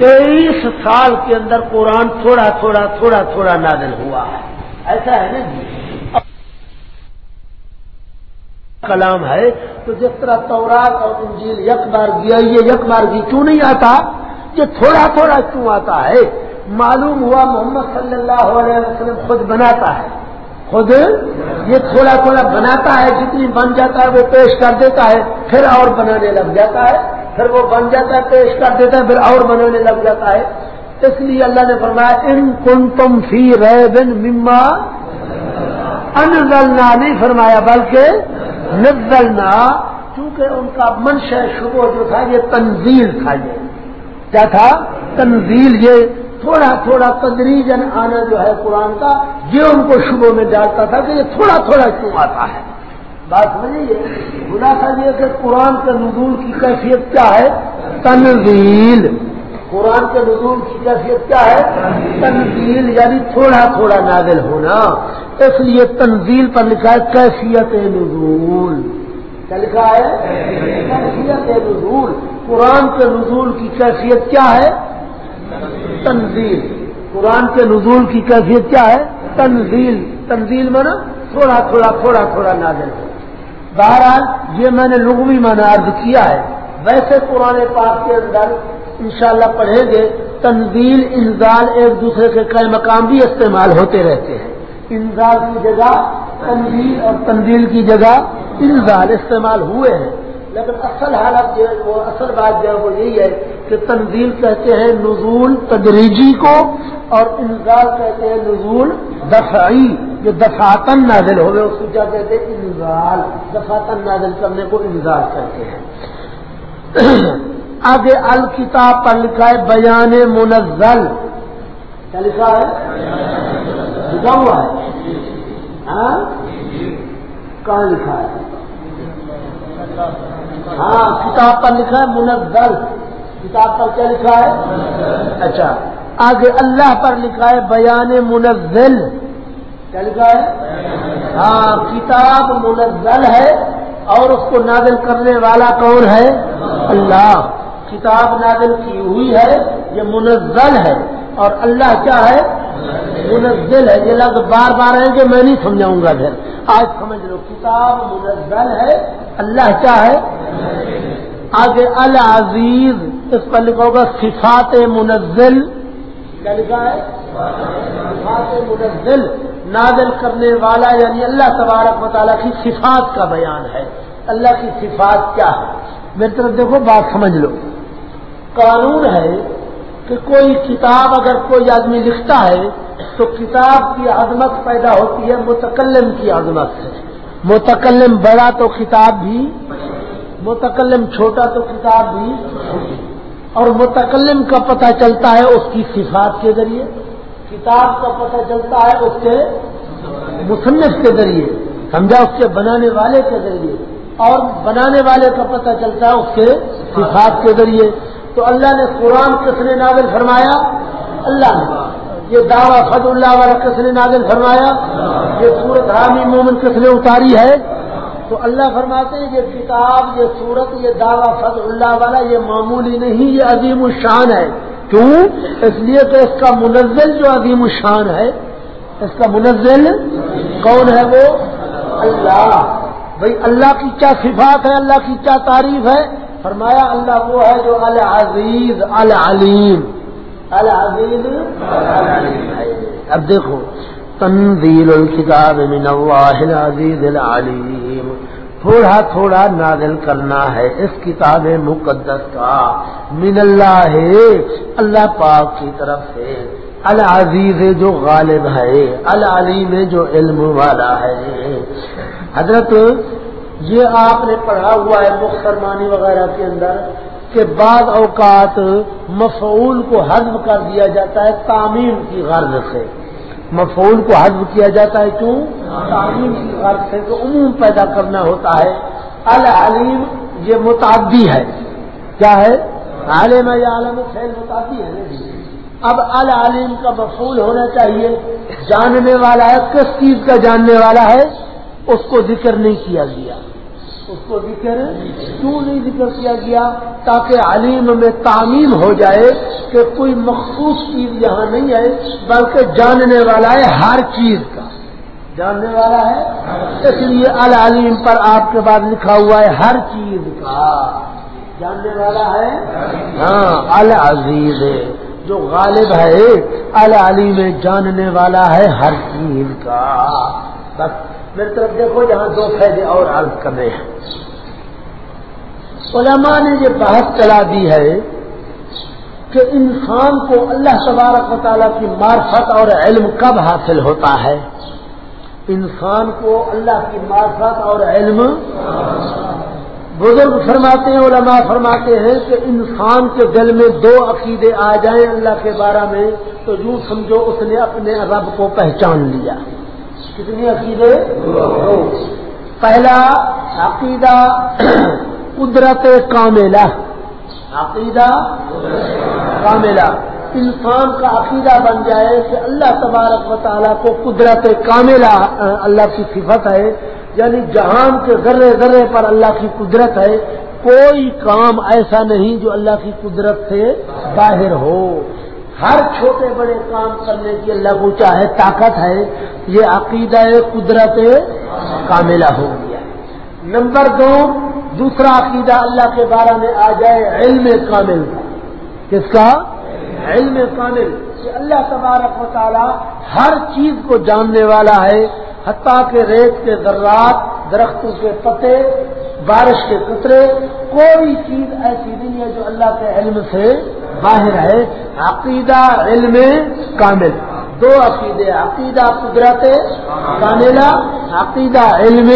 تیئیس سال کے اندر قرآن تھوڑا تھوڑا تھوڑا تھوڑا نازل ہوا ہے۔ ایسا ہے نا جی؟ کلام ہے تو جس طرح تورات اور انجیل یک بار گیا، یہ یک بار گی کیوں نہیں آتا؟ یہ تھوڑا تھوڑا کیوں آتا ہے؟ معلوم ہوا محمد صلی اللہ علیہ وسلم خود بناتا ہے۔ خود یہ تھوڑا تھوڑا بناتا ہے، جتنی بن جاتا ہے وہ پیش کر دیتا ہے، پھر اور بنانے لگ جاتا ہے۔ پھر وہ بن جاتا ہے، پیش کر دیتا ہے، پھر اور بنانے لگ جاتا ہے۔ اس لیے اللہ نے فرمایا، ان کن تم فی رہ بن مما انزلنا، نہیں فرمایا، بلکہ نزلنا، چونکہ ان کا منشا شبہ جو تھا، یہ تنزیل تھا یہ۔ کیا تھا؟ تنزیل، یہ تھوڑا تھوڑا تدریجن آنا جو ہے قرآن کا، یہ ان کو شبوں میں ڈالتا تھا کہ یہ تھوڑا تھوڑا کیوں آتا ہے۔ بات سمجھیے؟ بلا تھا یہ کہ قرآن کے نزول کی کیفیت کیا ہے؟ تنزیل۔ قرآن کے نزول کی کیفیت کیا ہے؟ تنزیل یعنی تھوڑا تھوڑا نازل ہونا۔ اس لیے تنزیل پر لکھا ہے کیفیت نزول۔ کیا لکھا ہے؟ کیفیت نزول۔ قرآن کے نزول کی کیفیت کیا ہے؟ تنزیل۔ قرآن کے نزول کی کیفیت کیا ہے؟ تنزیل۔ تنزیل میں نا تھوڑا تھوڑا تھوڑا تھوڑا نازل بہرحال یہ میں نے لغوی میں عرض کیا ہے۔ ویسے قرآن پاک کے اندر انشاءاللہ پڑھیں گے، تنزیل، انزال ایک دوسرے کے کئی مقام بھی استعمال ہوتے رہتے ہیں۔ انزال کی جگہ تنزیل اور تنزیل کی جگہ انزال استعمال ہوئے ہیں۔ لیکن اصل حالت جو ہے، وہ اصل بات جو ہے وہ یہی ہے کہ تنزیل کہتے ہیں نزول تدریجی کو اور انزال کہتے ہیں نزول دفعی جو دفاتن نازل ہوئے، اس کو کیا کہتے ہیں؟ انزال۔ دفاتن نازل کرنے کو انزال کہتے ہیں۔ آگے الکتاب پر لکھا ہے بیان منزل۔ کیا لکھا ہے؟ لکھا ہوا ہے۔ ہاں؟ کہاں لکھا ہے؟ ہاں کتاب پر لکھا ہے منزل. کتاب پر کیا لکھا ہے؟ اچھا آگے اللہ پر لکھا ہے بیان منزل. کیا لکھا ہے؟ ہاں کتاب منزل ہے اور اس کو نازل کرنے والا کون ہے؟ اللہ. کتاب نازل کی ہوئی ہے، یہ منزل ہے اور اللہ کیا ہے؟ منزل ہے یہ لفظ بار بار ہے کہ میں نہیں سمجھاؤں گا پھر۔ آج سمجھ لو، کتاب منزل ہے، اللہ کیا ہے؟ آگے العزیز، اس پر لکھا ہوگا صفات منزل۔ کیا لکھا ہے؟ صفات منزل۔ نازل کرنے والا یعنی اللہ تبارک مطالعہ کی صفات کا بیان ہے۔ اللہ کی صفات کیا ہے؟ میری طرف دیکھو، بات سمجھ لو۔ قانون ہے کہ کوئی کتاب اگر کوئی آدمی لکھتا ہے تو کتاب کی عظمت پیدا ہوتی ہے، متکلم کی عظمت سے۔ متکلم بڑا تو کتاب بھی، متکلم چھوٹا تو کتاب بھی۔ اور متکلم کا پتہ چلتا ہے اس کی صفات کے ذریعے، کتاب کا پتہ چلتا ہے اس کے مصنف کے ذریعے، سمجھا؟ اس کے بنانے والے کے ذریعے۔ اور بنانے والے کا پتہ چلتا ہے اس کے صفات کے ذریعے۔ تو اللہ نے قرآن کس نے نازل فرمایا؟ اللہ نے۔ یہ دعویٰ فض اللہ والا کس نے نازل فرمایا؟ یہ سورت حامی مومن کس نے اتاری ہے۔ تو اللہ فرماتے ہیں، یہ کتاب، یہ صورت یہ دعویٰ فض اللہ والا، یہ معمولی نہیں، یہ عظیم الشان ہے۔ کیوں؟ اس لیے کہ اس کا منزل جو عظیم الشان ہے، اس کا منزل کون ہے وہ؟ اللہ۔ بھائی اللہ کی کیا صفات ہے، اللہ کی کیا تعریف ہے؟ فرمایا اللہ وہ ہے جو العزیز العلیم العزیز اب دیکھو، تنزیل الکتاب من اللہ العزیز العلیم۔ تھوڑا تھوڑا نازل کرنا ہے اس کتاب مقدس کا۔ من اللہ ہے اللہ پاک کی طرف سے۔ العزیز جو غالب ہے، العلیم جو علم والا ہے۔ حضرت یہ آپ نے پڑھا ہوا ہے مخترمانی وغیرہ کے اندر کہ بعض اوقات مفعول کو حذف کر دیا جاتا ہے تعمیم کی غرض سے۔ مفعول کو حذف کیا جاتا ہے کیوں؟ تعمیم کی غرض سے تو عموم پیدا کرنا ہوتا ہے۔ العلیم یہ متعدی ہے۔ کیا ہے؟ عالم یا عالم فیل متعدی ہے۔ اب العلیم کا مفعول ہونا چاہیے۔ جاننے والا ہے، کس چیز کا جاننے والا ہے؟ اس کو ذکر نہیں کیا گیا۔ اس کو ذکر کیوں نہیں ذکر کیا گیا؟ تاکہ علیم میں تعمیم ہو جائے کہ کوئی مخصوص چیز یہاں نہیں ہے بلکہ جاننے والا ہے ہر چیز کا۔ جاننے والا ہے؟ اس لیے العلیم پر آپ کے بعد لکھا ہوا ہے ہر چیز کا۔ جاننے والا ہے؟ ہاں العزیز۔ جو غالب ہے، العلیم جاننے والا ہے ہر چیز کا۔ بس میری طرف دیکھو، یہاں دو فائدے اور عرض کر رہے ہیں۔ علماء نے یہ بحث چلا دی ہے کہ انسان کو اللہ تبارک و تعالیٰ کی معرفت اور علم کب حاصل ہوتا ہے؟ انسان کو اللہ کی معرفت اور علم بزرگ فرماتے ہیں، علماء فرماتے ہیں کہ انسان کے دل میں دو عقیدے آ جائیں اللہ کے بارے میں، تو یوں سمجھو اس نے اپنے رب کو پہچان لیا۔ کتنی عقیدے پہلا، عقیدہ قدرت کاملہ. عقیدہ کاملہ. انسان کا عقیدہ بن جائے کہ اللہ تبارک و تعالیٰ کو قدرت کاملہ اللہ کی صفت ہے. یعنی جہان کے ذرے ذرے پر اللہ کی قدرت ہے. کوئی کام ایسا نہیں جو اللہ کی قدرت سے باہر ہو. ہر چھوٹے بڑے کام کرنے کی اللہ کو چاہے، طاقت ہے، یہ عقیدہ قدرت کاملہ ہو گیا۔ نمبر دو، دوسرا عقیدہ اللہ کے بارے میں آ جائے علم کامل۔ کا کس کا؟ علم کامل۔ کہ اللہ تبارک و تعالی ہر چیز کو جاننے والا ہے۔ حتیٰ کے ریت کے ذرات، درختوں کے پتے بارش کے قطرے، کوئی چیز ایسی نہیں ہے جو اللہ کے علم سے باہر ہے۔ عقیدہ علم کامل۔ دو عقیدے، عقیدہ قدرت کاملہ، عقیدہ علم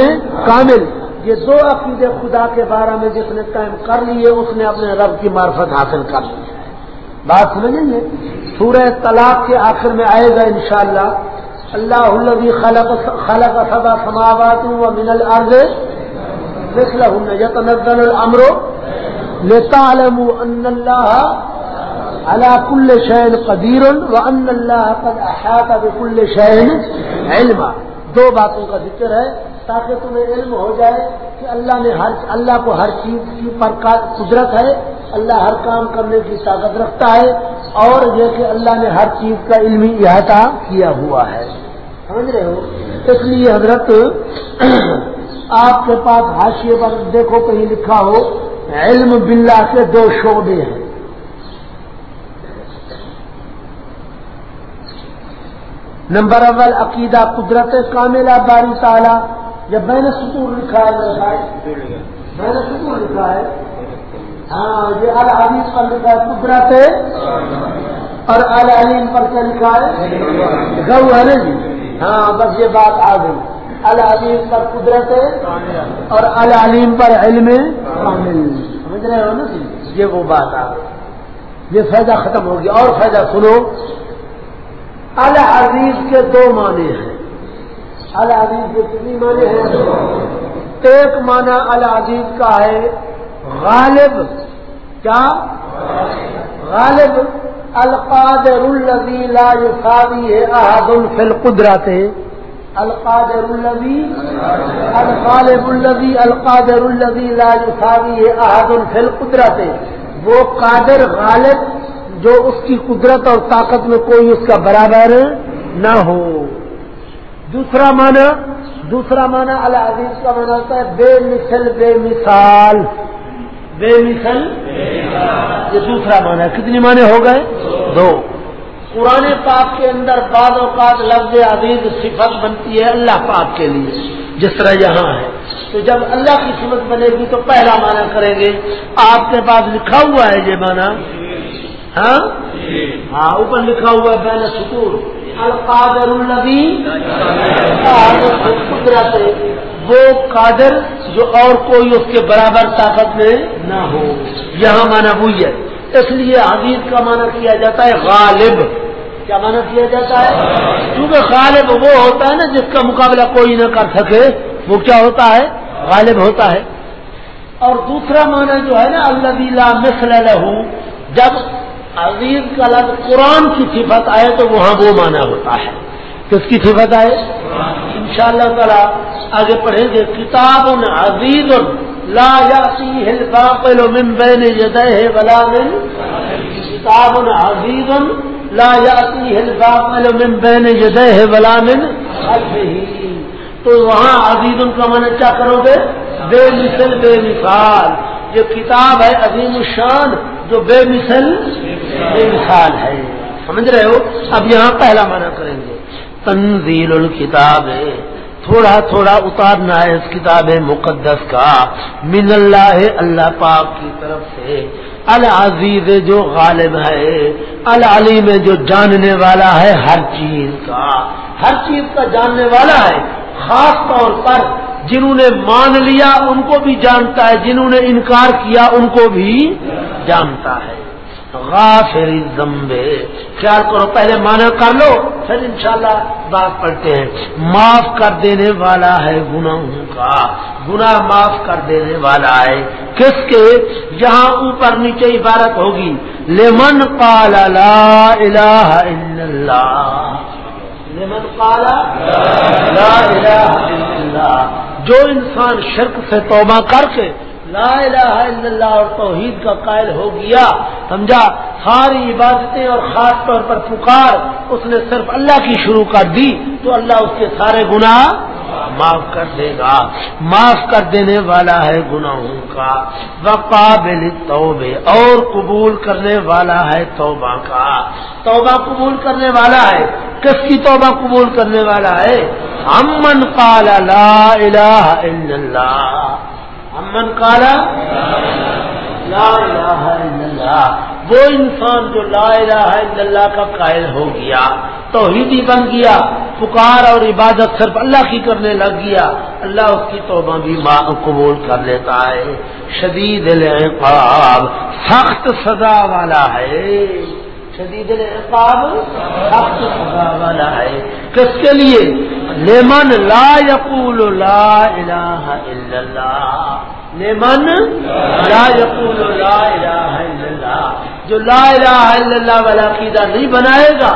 کامل۔ یہ دو عقیدے خدا کے بارے میں جس نے قائم کر لیے، اس نے اپنے رب کی معرفت حاصل کر لی۔ ہے بات سمجھیں گے؟ سورہ طلاق کے آخر میں آئے گا انشاءاللہ۔ اللہ الذي خلق خلق سبع سماوات ومن الارض مثلهن يتنزل الامر لتعلموا ان الله على كل شيء قدير وان الله قد احاط بكل شيء علما. دو باتوں کا ذکر ہے تاکہ تمہیں علم ہو جائے کہ اللہ نے ہر اللہ کو ہر چیز کی پر قدرت ہے، اللہ ہر کام کرنے کی طاقت رکھتا ہے اور یہ کہ اللہ نے ہر چیز کا علمی احاطہ کیا ہوا ہے۔ سمجھ رہے ہو؟ اس لیے حضرت آپ کے پاس حاشیے پر دیکھو کہیں لکھا ہو، علم باللہ کے دو شعبے ہیں۔ نمبر اول، عقیدہ قدرت کاملہ، باری تعالیٰ۔ جب میں نے سکون لکھا ہے میں نے سکون لکھا ہے۔ ہاں یہ الحدیث پر لکھا ہے، قدرت۔ اور العلیم پر کیا لکھا ہے؟ گو ہے نا جی ہاں بس یہ بات آ گئی۔ العلیم پر قدرت اور العلیم پر علم کامل سمجھ رہے ہو نا جی؟ یہ وہ بات آ گئی۔ یہ فائدہ ختم ہو گیا۔ اور فائدہ سنو۔ العزیز کے دو معنی ہیں۔ العزیز کے کتنی معنی ہیں؟ ایک معنی العزیز کا ہے غالب۔ کیا؟ غالب۔ القادر الذي لا يقاضي احد في القدرت۔ القادر النبی القالب النبی القادر النبی لاجی احد الفل قدرت وہ قادر غالب جو اس کی قدرت اور طاقت میں کوئی اس کا برابر نہ ہو. دوسرا معنی دوسرا معنی العزیز کا معنی ہوتا ہے بے مثل، بے مثال. بے مثل یہ دوسرا معنی ہے. کتنی معنی ہو گئے؟ دو. قرآن پاک کے اندر بعض اوقات لفظ عزیز صفت بنتی ہے اللہ پاک کے لیے، جس طرح یہاں ہے۔ تو جب اللہ کی صفت بنے گی تو پہلا معنی کریں گے، آپ کے پاس لکھا ہوا ہے یہ معنی؟ ہاں؟ ہاں اوپر لکھا ہوا ہے بین سکور القادر النبی۔ قدرت وہ قادر جو اور کوئی اس کے برابر طاقت میں نہ ہو۔ یہاں مانا وہی ہے۔ اس لیے حدیث کا معنی کیا جاتا ہے غالب. کیا معنی کیا جاتا ہے؟ کیونکہ غالب وہ ہوتا ہے نا جس کا مقابلہ کوئی نہ کر سکے، وہ کیا ہوتا ہے؟ غالب ہوتا ہے۔ اور دوسرا معنی جو ہے نا اللہ مثل لہو جب عزیز کا لفظ قرآن کی صفت آئے تو وہاں وہ مانا ہوتا ہے۔ کس کی صفت آئے؟ ان شاء اللہ تعالی آگے پڑھیں گے، کتاب ان عزیز لا الباطل من بین یدیہ ولا من کتاب ان عزیز لا الباطل من بین یدیہ ولا من تو وہاں عزیز کا معنی کیا کرو گے؟ بے مثل، بے مثال. یہ کتاب ہے عظیم الشان، جو بے مثل، بے مثال ہے. سمجھ رہے ہو؟ اب یہاں پہلا معنی کریں گے. تنزیل الکتاب. تھوڑا تھوڑا اتارنا ہے اس کتاب مقدس کا۔ من اللہ اللہ پاک کی طرف سے۔ العزیز جو غالب ہے، العلیم جو جاننے والا ہے ہر چیز کا۔ ہر چیز کا جاننے والا ہے، خاص طور پر جنہوں نے مان لیا ان کو بھی جانتا ہے، جنہوں نے انکار کیا ان کو بھی جانتا ہے۔ غافر زمبے خیال کرو، پہلے مانا کر لو، پھر انشاءاللہ بات پڑھتے ہیں۔ معاف کر دینے والا ہے گناہوں کا۔ گناہ معاف کر دینے والا ہے۔ کس کے؟ جہاں اوپر نیچے عبارت ہوگی لیمن قال لا الہ الا اللہ۔ لمن قال لا الہ الا اللہ۔ جو انسان شرک سے توبہ کر کے لا الہ الا اللہ اور توحید کا قائل ہو گیا۔ سمجھا؟ ساری عبادتیں اور خاص طور پر پکار اس نے صرف اللہ کی شروع کر دی تو اللہ اس کے سارے گناہ معاف کر دے گا۔ معاف کر دینے والا ہے گناہوں کا۔ وقابل توبے اور قبول کرنے والا ہے توبہ کا۔ توبہ قبول کرنے والا ہے۔ کس کی توبہ قبول کرنے والا ہے؟ امن قال لا الہ الا اللہ۔ امن کالا لا الہ الا اللہ۔ وہ انسان جو لا الہ الا اللہ کا قائل ہو گیا، توحیدی بن گیا، پکار اور عبادت صرف اللہ کی کرنے لگ گیا۔ اللہ اس کی توبہ بھی ماں قبول کر لیتا ہے۔ شدید العقاب، سخت سزا والا ہے۔ شدید العقاب، سخت سزا والا ہے۔ کس کے لیے؟ لیمن لا یقول لا الہ الا اللہ. لیمن لا یقول لا الہ الا اللہ. جو لا الہ الا اللہ والا عقیدہ نہیں بنائے گا،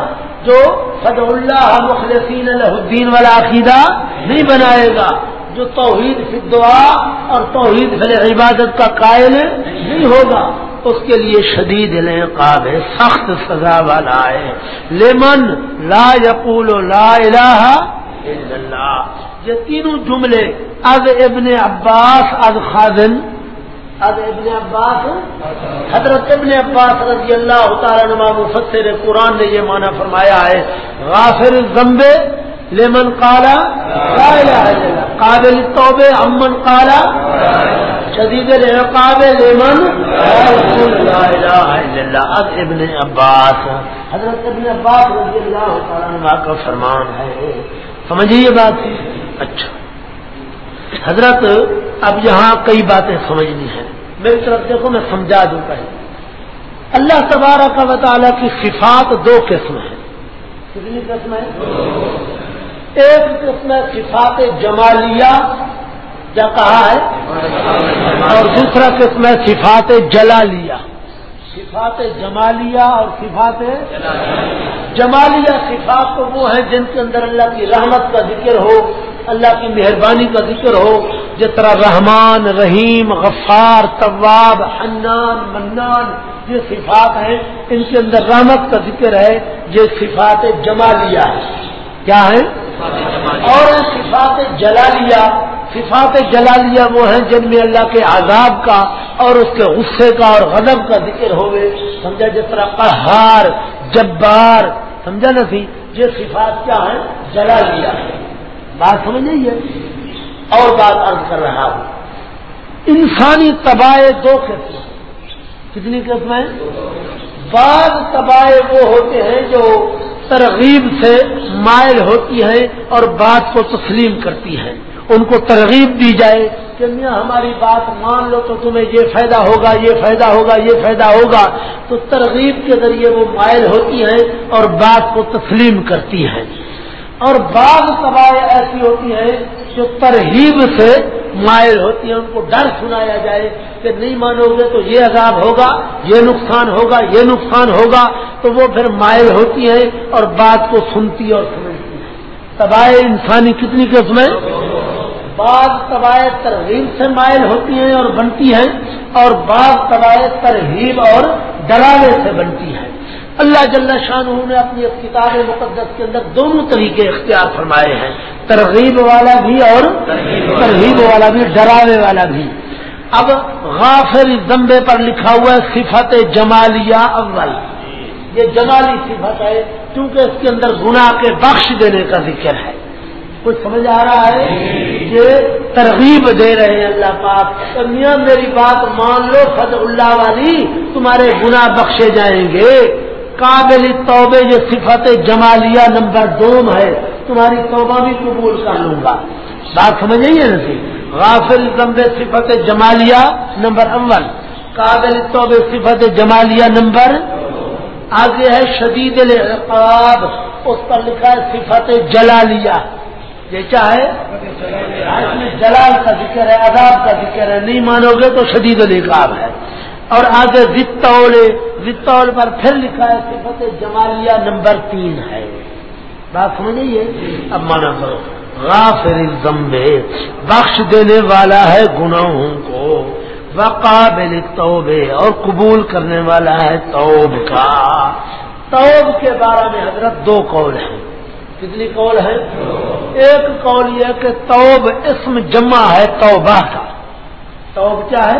جو فد اللہ مخلصین الدین والا عقیدہ نہیں بنائے گا، جو توحید فی دعا اور توحید فی عبادت کا قائل نہیں ہوگا، اس کے لیے شدید العقاب ہے، سخت سزا والا ہے. لیمن لا یقول لا الہ الا اللہ یہ تینوں جملے، از ابن عباس از خازن از ابن عباس، حضرت ابن عباس رضی اللہ تعالی نما مفسر قرآن نے یہ معنی فرمایا ہے غافر زمبے لیمن کالا قابل توبے امن کالا شدید العقاب لیمن اب ابن عباس، حضرت ابن عباس رضی اللہ تعالیٰ کا فرمان ہے۔ سمجھیے بات؟ اچھا۔ حضرت، اب یہاں کئی باتیں سمجھنی ہیں۔ میری طرف دیکھو، میں سمجھا دوں پہلے۔ اللہ تبارہ کا وطالعہ کی صفات دو قسم ہیں۔ کتنی قسم ہے ایک قسم صفات جمالیہ، کیا کہا ہے؟ اور دوسرا قسم صفات جلالیہ۔ صفات جمالیہ اور صفات جمالیہ صفات تو وہ ہیں جن کے اندر اللہ کی رحمت کا ذکر ہو، اللہ کی مہربانی کا ذکر ہو۔ جس طرح رحمان، رحیم، غفار طواب حنان، منان، یہ صفات ہیں، ان کے اندر رحمت کا ذکر ہے۔ یہ صفات جمالیہ ہے کیا ہے اور صفات جلالیہ صفات جلالیہ وہ ہیں جن میں اللہ کے عذاب کا اور اس کے غصے کا اور غضب کا ذکر ہوئے۔ سمجھا جس طرح قہار، جبار، سمجھا نا سی؟ یہ صفات کیا ہیں؟ جلالیہ۔ بات سمجھ نہیں ہے؟ اور بات عرض کر رہا ہوں۔ انسانی تباہ دو قسم کتنی قسمیں بعض تباہ وہ ہوتے ہیں جو ترغیب سے مائل ہوتی ہیں اور بات کو تسلیم کرتی ہیں۔ ان کو ترغیب دی جائے کہ میاں ہماری بات مان لو تو تمہیں یہ فائدہ ہوگا، یہ فائدہ ہوگا، یہ فائدہ ہوگا۔ تو ترغیب کے ذریعے وہ مائل ہوتی ہیں اور بات کو تسلیم کرتی ہیں۔ اور بعض قبائل ایسی ہوتی ہیں جو ترغیب سے مائل ہوتی ہیں، ان کو ڈر سنایا جائے کہ نہیں مانو گے تو یہ عذاب ہوگا، یہ نقصان ہوگا، یہ نقصان ہوگا۔ تو وہ پھر مائل ہوتی ہیں اور بات کو سنتی اور سمجھتی ہیں۔ تباہ انسانی کتنی قسمیں بعض قواعد ترغیب سے مائل ہوتی ہیں اور بنتی ہیں اور بعض قواعد ترغیب اور ڈراوے سے بنتی ہیں۔ اللہ جل شاہ نے اپنی کتاب مقدس کے اندر دونوں طریقے اختیار فرمائے ہیں۔ ترغیب والا بھی اور ترغیب والا بھی ڈراوے والا بھی۔ اب غافر زمبے پر لکھا ہوا ہے صفت جمالیہ اول۔ یہ جمالی صفت ہے، کیونکہ اس کے اندر گناہ کے بخش دینے کا ذکر ہے۔ کچھ سمجھ آ رہا ہے یہ ترغیب دے رہے ہیں اللہ پاک۔ میاں میری بات مان لو فض اللہ والی، تمہارے گناہ بخشے جائیں گے۔ قابل توبے یہ صفت جمالیہ نمبر دو ہے۔ تمہاری توبہ بھی قبول کر لوں گا۔ بات سمجھ گئی نا غافل زمبے صفت جمالیہ نمبر اول۔ قابل توبے صفت جمالیہ نمبر آگے ہے شدید العقاب۔ اس پر لکھا ہے صفت جلالیہ۔ یہ چاہے اس میں جلال کا ذکر ہے، عذاب کا ذکر ہے، نہیں مانو گے تو شدید القاب ہے۔ اور آگے وطول وطول پر پھر لکھا ہے، صفت جمالیہ نمبر تین ہے۔ بات سمجھیے اب مانا کرو۔ غافر الزمبے بخش دینے والا ہے گناہوں کو۔ وقابل توبے اور قبول کرنے والا ہے توب کا۔ توب کے بارے میں حضرت دو قول ہیں۔ کتنی قول ہے ایک قول یہ کہ توب اسم جمع ہے، توبہ کا۔ توب کیا ہے؟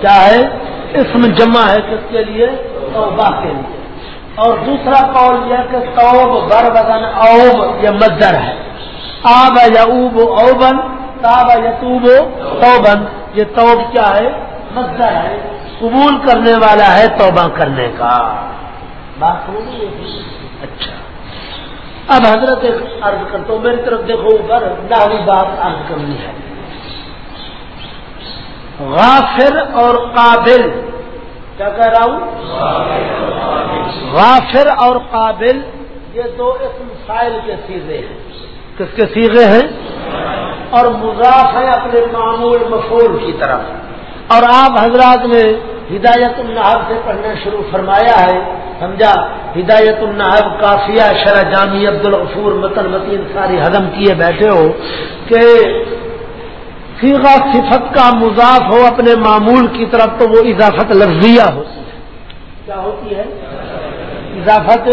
کیا ہے؟ اسم جمع ہے کس کے لیے؟ توبہ کے لیے۔ اور دوسرا قول یہ کہ توب بر بدن اوب، یہ مزر ہے۔ آب یا اوب اوبن تاب یتوب توبن یہ توب کیا ہے؟ مزر ہے۔ قبول کرنے والا ہے توبہ کرنے کا۔ بات اچھا۔ اب حضرت عرض کرتا ہوں، میری طرف دیکھو، اوپر ناوی بات عرض کرنی ہے۔ غافر اور قابل، کیا کہہ رہا ہوں؟ غافر اور قابل، یہ دو اسم سائل کے سیزے ہیں۔ کس کے سیغے ہیں؟ اور مضاف ہے اپنے معمول مفول کی طرف۔ اور آپ حضرات نے ہدایت النحب سے پڑھنا شروع فرمایا ہے، سمجھا؟ ہدایت النحب کافیہ شرح جامی عبد الغفور متن متین ساری ہضم کیے بیٹھے ہو کہ فیغا صفت کا مضاف ہو اپنے معمول کی طرف تو وہ اضافت لفظیہ ہوتی ہے کیا ہوتی ہے؟ اضافت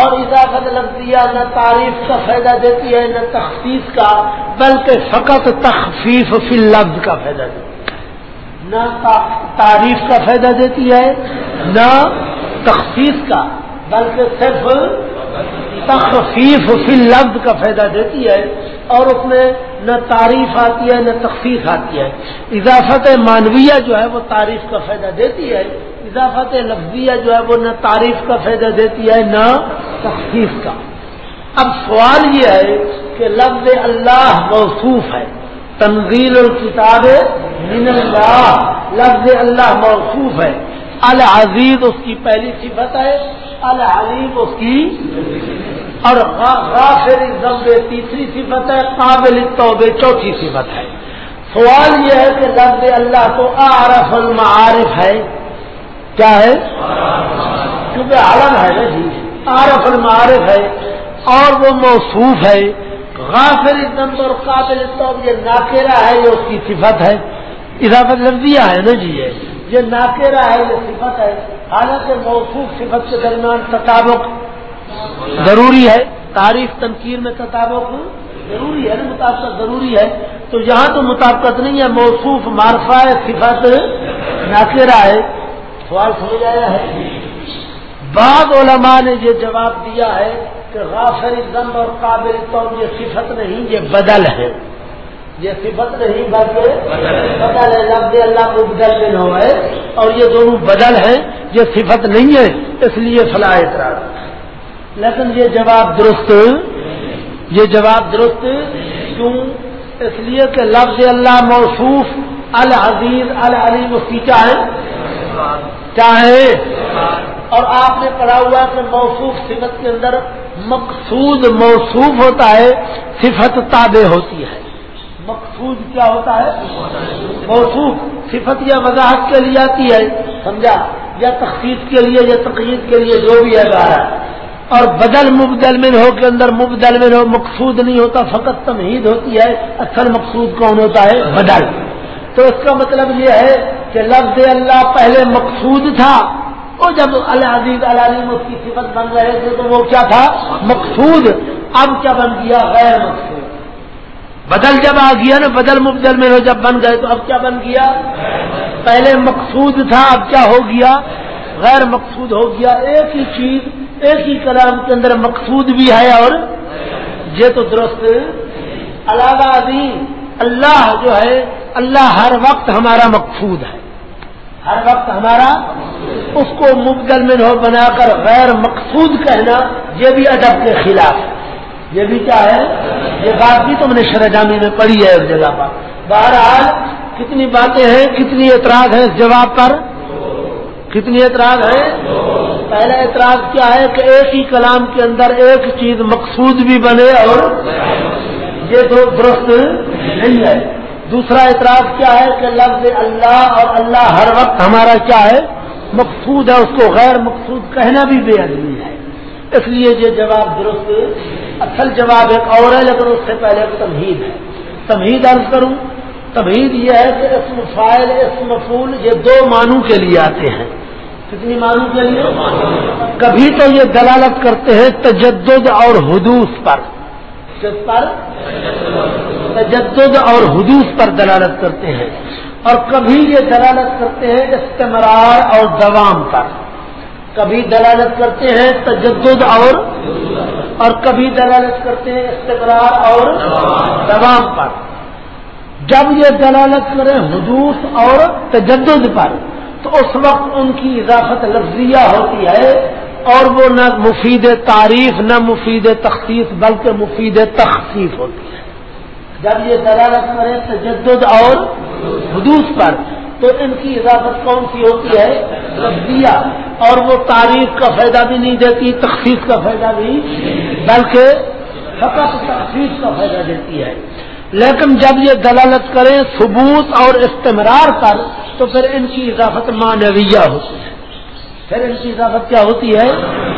اور اضافت لفظیہ نہ تعریف کا فائدہ دیتی ہے، نہ تخصیص کا، بلکہ فقط تخفیف فی لفظ کا فائدہ دیتی ہے۔ نہ تعریف کا فائدہ دیتی ہے، نہ تخصیص کا، بلکہ صرف تخفیف فی لفظ کا فائدہ دیتی ہے اور اس میں نہ تعریف آتی ہے، نہ تخصیص آتی ہے۔ اضافت مانویہ جو ہے وہ تعریف کا فائدہ دیتی ہے، اضافت لفظیہ جو ہے وہ نہ تعریف کا فائدہ دیتی ہے، نہ تخصیص کا۔ اب سوال یہ ہے کہ لفظ اللہ موصوف ہے۔ تنزیل الکتاب من اللہ، لفظ اللہ موصوف ہے۔ العزیز اس کی پہلی صفت ہے، العلیم اس کی۔ اور غافر ضمب تیسری صفت ہے، قابل توبے چوتھی صفت ہے۔ سوال یہ ہے کہ لفظ اللہ تو عارف المعارف ہے۔ کیا ہے؟ کیونکہ عالم ہے نا جی عارف المعارف ہے اور وہ موصوف ہے۔ غافر دم اور قابل تو یہ ناکیرا ہے، یہ اس کی صفت ہے۔ اضافت لفظیہ ہے نا جی یہ۔ ناکیرا ہے، یہ صفت ہے۔ حالانکہ موصوف صفت کے درمیان تطابق ضروری ہے۔ تعریف تنقیر میں تطابق ضروری ہے نا، مطابقت ضروری ہے۔ تو یہاں تو مطابقت نہیں ہے، موصوف مارفا ہے، صفت ناکیرا ہے۔ سوال سمجھ آیا ہے؟ بعض علماء نے یہ جواب دیا ہے کہ غافر ضم اور قابل تو یہ صفت نہیں، یہ بدل ہے۔ یہ صفت نہیں بلکہ بدل ہے۔ لفظ اللہ کو بدل میں نہ ہے اور یہ دونوں بدل ہیں۔ یہ صفت نہیں ہے، اس لیے فلاح اعتراض۔ لیکن یہ جواب درست، یہ جواب درست کیوں؟ اس لیے کہ لفظ اللہ موصوف، العزیز، العلیم، اس کی چاہے چاہے اور آپ نے پڑھا ہوا کہ موصوف صفت کے اندر مقصود موصوف ہوتا ہے، صفت تابع ہوتی ہے۔ مقصود کیا ہوتا ہے؟ موصوف۔ صفت یا وضاحت کے لیے آتی ہے، سمجھا؟ یا تخصیص کے لیے، یا تقید کے لیے جو بھی ہے۔ بارہ اور بدل مبدل میں ہو کے اندر مبدل میں ہو، مقصود نہیں ہوتا، فقط تمہید ہوتی ہے، اصل مقصود کون ہوتا ہے؟ بدل۔ تو اس کا مطلب یہ ہے کہ لفظ اللہ پہلے مقصود تھا وہ جب العزیز العلیم اس کی صفت بن رہے تھے تو وہ کیا تھا؟ مقصود۔ اب کیا بن گیا؟ غیر مقصود۔ بدل جب آ گیا نا، بدل مبدل میں جب بن گئے تو اب کیا بن گیا؟ پہلے مقصود تھا، اب کیا ہو گیا؟ غیر مقصود ہو گیا۔ ایک ہی چیز، ایک ہی کلام کے اندر مقصود بھی ہے اور یہ تو درست علاوہ عظیم اللہ جو ہے، اللہ ہر وقت ہمارا مقصود ہے۔ ہر وقت ہمارا اس کو مبدل میں ہو بنا کر غیر مقصود کہنا، یہ بھی ادب کے خلاف ہے۔ یہ بھی کیا ہے؟ یہ بات بھی تم نے شرجامی میں پڑھی ہے اس جگہ پر۔ بہرحال کتنی باتیں ہیں، کتنی اعتراض ہے اس جواب پر؟ کتنی اعتراض ہے پہلا اعتراض کیا ہے کہ ایک ہی کلام کے اندر ایک چیز مقصود بھی بنے اور یہ تو درست نہیں ہے۔ دوسرا اعتراض کیا ہے کہ لفظ اللہ اور اللہ ہر وقت ہمارا کیا ہے؟ مقصود ہے، اس کو غیر مقصود کہنا بھی بے ادبی ہے۔ اس لیے یہ جواب درست، اصل جواب ایک اور ہے، لیکن اس سے پہلے تمہید ہے۔ تمہید عرض کروں، تمہید یہ ہے کہ اسم فائل اسم فول یہ دو معنوں کے لیے آتے ہیں۔ کتنی معنوں کے لیے؟ کبھی تو یہ دلالت کرتے ہیں تجدد اور حدوث پر۔ کس پر تجدد اور حدوث پر دلالت کرتے ہیں اور کبھی یہ دلالت کرتے ہیں استمرار اور دوام پر کبھی دلالت کرتے ہیں تجدد اور اور کبھی دلالت کرتے ہیں استمرار اور دوام پر جب یہ دلالت کرے حدوث اور تجدد پر تو اس وقت ان کی اضافت لفظیہ ہوتی ہے اور وہ نہ مفید تعریف، نہ مفید تخصیص، بلکہ مفید تخصیص ہوتی ہے۔ جب یہ دلالت کرے تجدد اور حدوث پر، تو ان کی اضافت کون سی ہوتی ہے؟ لفظیہ اور وہ تعریف کا فائدہ بھی نہیں دیتی، تخصیص کا فائدہ بھی بلکہ فقط تخصیص کا فائدہ دیتی ہے۔ لیکن جب یہ دلالت کریں ثبوت اور استمرار پر، تو پھر ان کی اضافت مانویہ ہوتی ہے۔ پھر ان کی اضافت کیا ہوتی ہے؟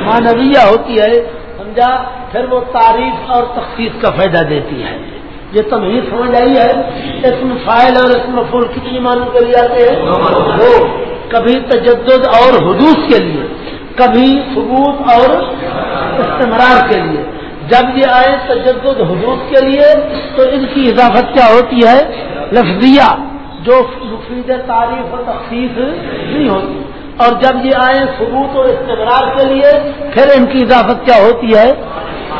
مانویہ ہوتی ہے۔ سمجھا؟ پھر وہ تعریف اور تخصیص کا فائدہ دیتی ہے۔ یہ تمہید سمجھ آئی ہے اسم فائل اور اسم فول کتنی مانو کے لیے آتے ہیں؟ وہ کبھی تجدد اور حدوث کے لیے، کبھی ثبوت اور استمرار کے لیے۔ جب یہ آئے تجدد حدوث کے لیے، تو ان کی اضافت کیا ہوتی ہے؟ لفظیہ، جو مفید تعریف اور تخصیص نہیں ہوتی۔ اور جب یہ آئے ثبوت اور استقرار کے لیے، پھر ان کی اضافت کیا ہوتی ہے؟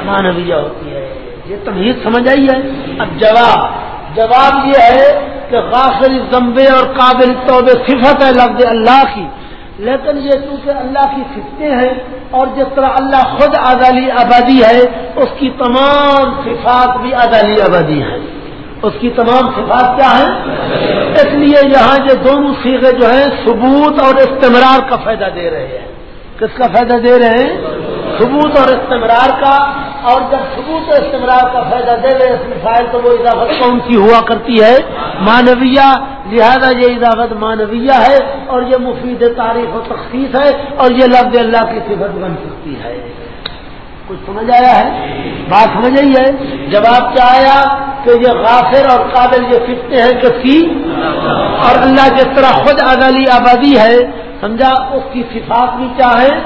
مانویہ ہوتی ہے۔ یہ تمہید سمجھ آئی ہے؟ اب جواب جواب یہ ہے کہ غافل ضمبے اور قابل توبے صفت ہے لفظ اللہ کی۔ لیکن یہ چونکہ اللہ کی صفتیں ہیں اور جس طرح اللہ خود ادالی آبادی ہے، اس کی تمام صفات بھی ادالی آبادی ہیں۔ اس کی تمام صفات کیا ہیں؟ اس لیے یہاں جو دونوں سیغے جو ہیں ثبوت اور استمرار کا فائدہ دے رہے ہیں۔ کس کا فائدہ دے رہے ہیں؟ ثبوت اور استمرار کا۔ اور جب ثبوت اور استمرار کا فائدہ دے رہے اس میں فائل تو وہ اضافت کون سی ہوا کرتی ہے؟ مانویہ لہذا یہ اضافت مانویہ ہے اور یہ مفید تعریف و تخصیص ہے اور یہ لفظ اللہ کی صفت بن سکتی ہے۔ کچھ سمجھ آیا ہے؟ بات سمجھ آئی ہے؟ جواب کیا آیا کہ یہ غافر اور قابل یہ سکھتے ہیں کہ سی اور اللہ جس طرح خود ازلی آبادی ہے، سمجھا؟ اس کی صفات بھی کیا ہے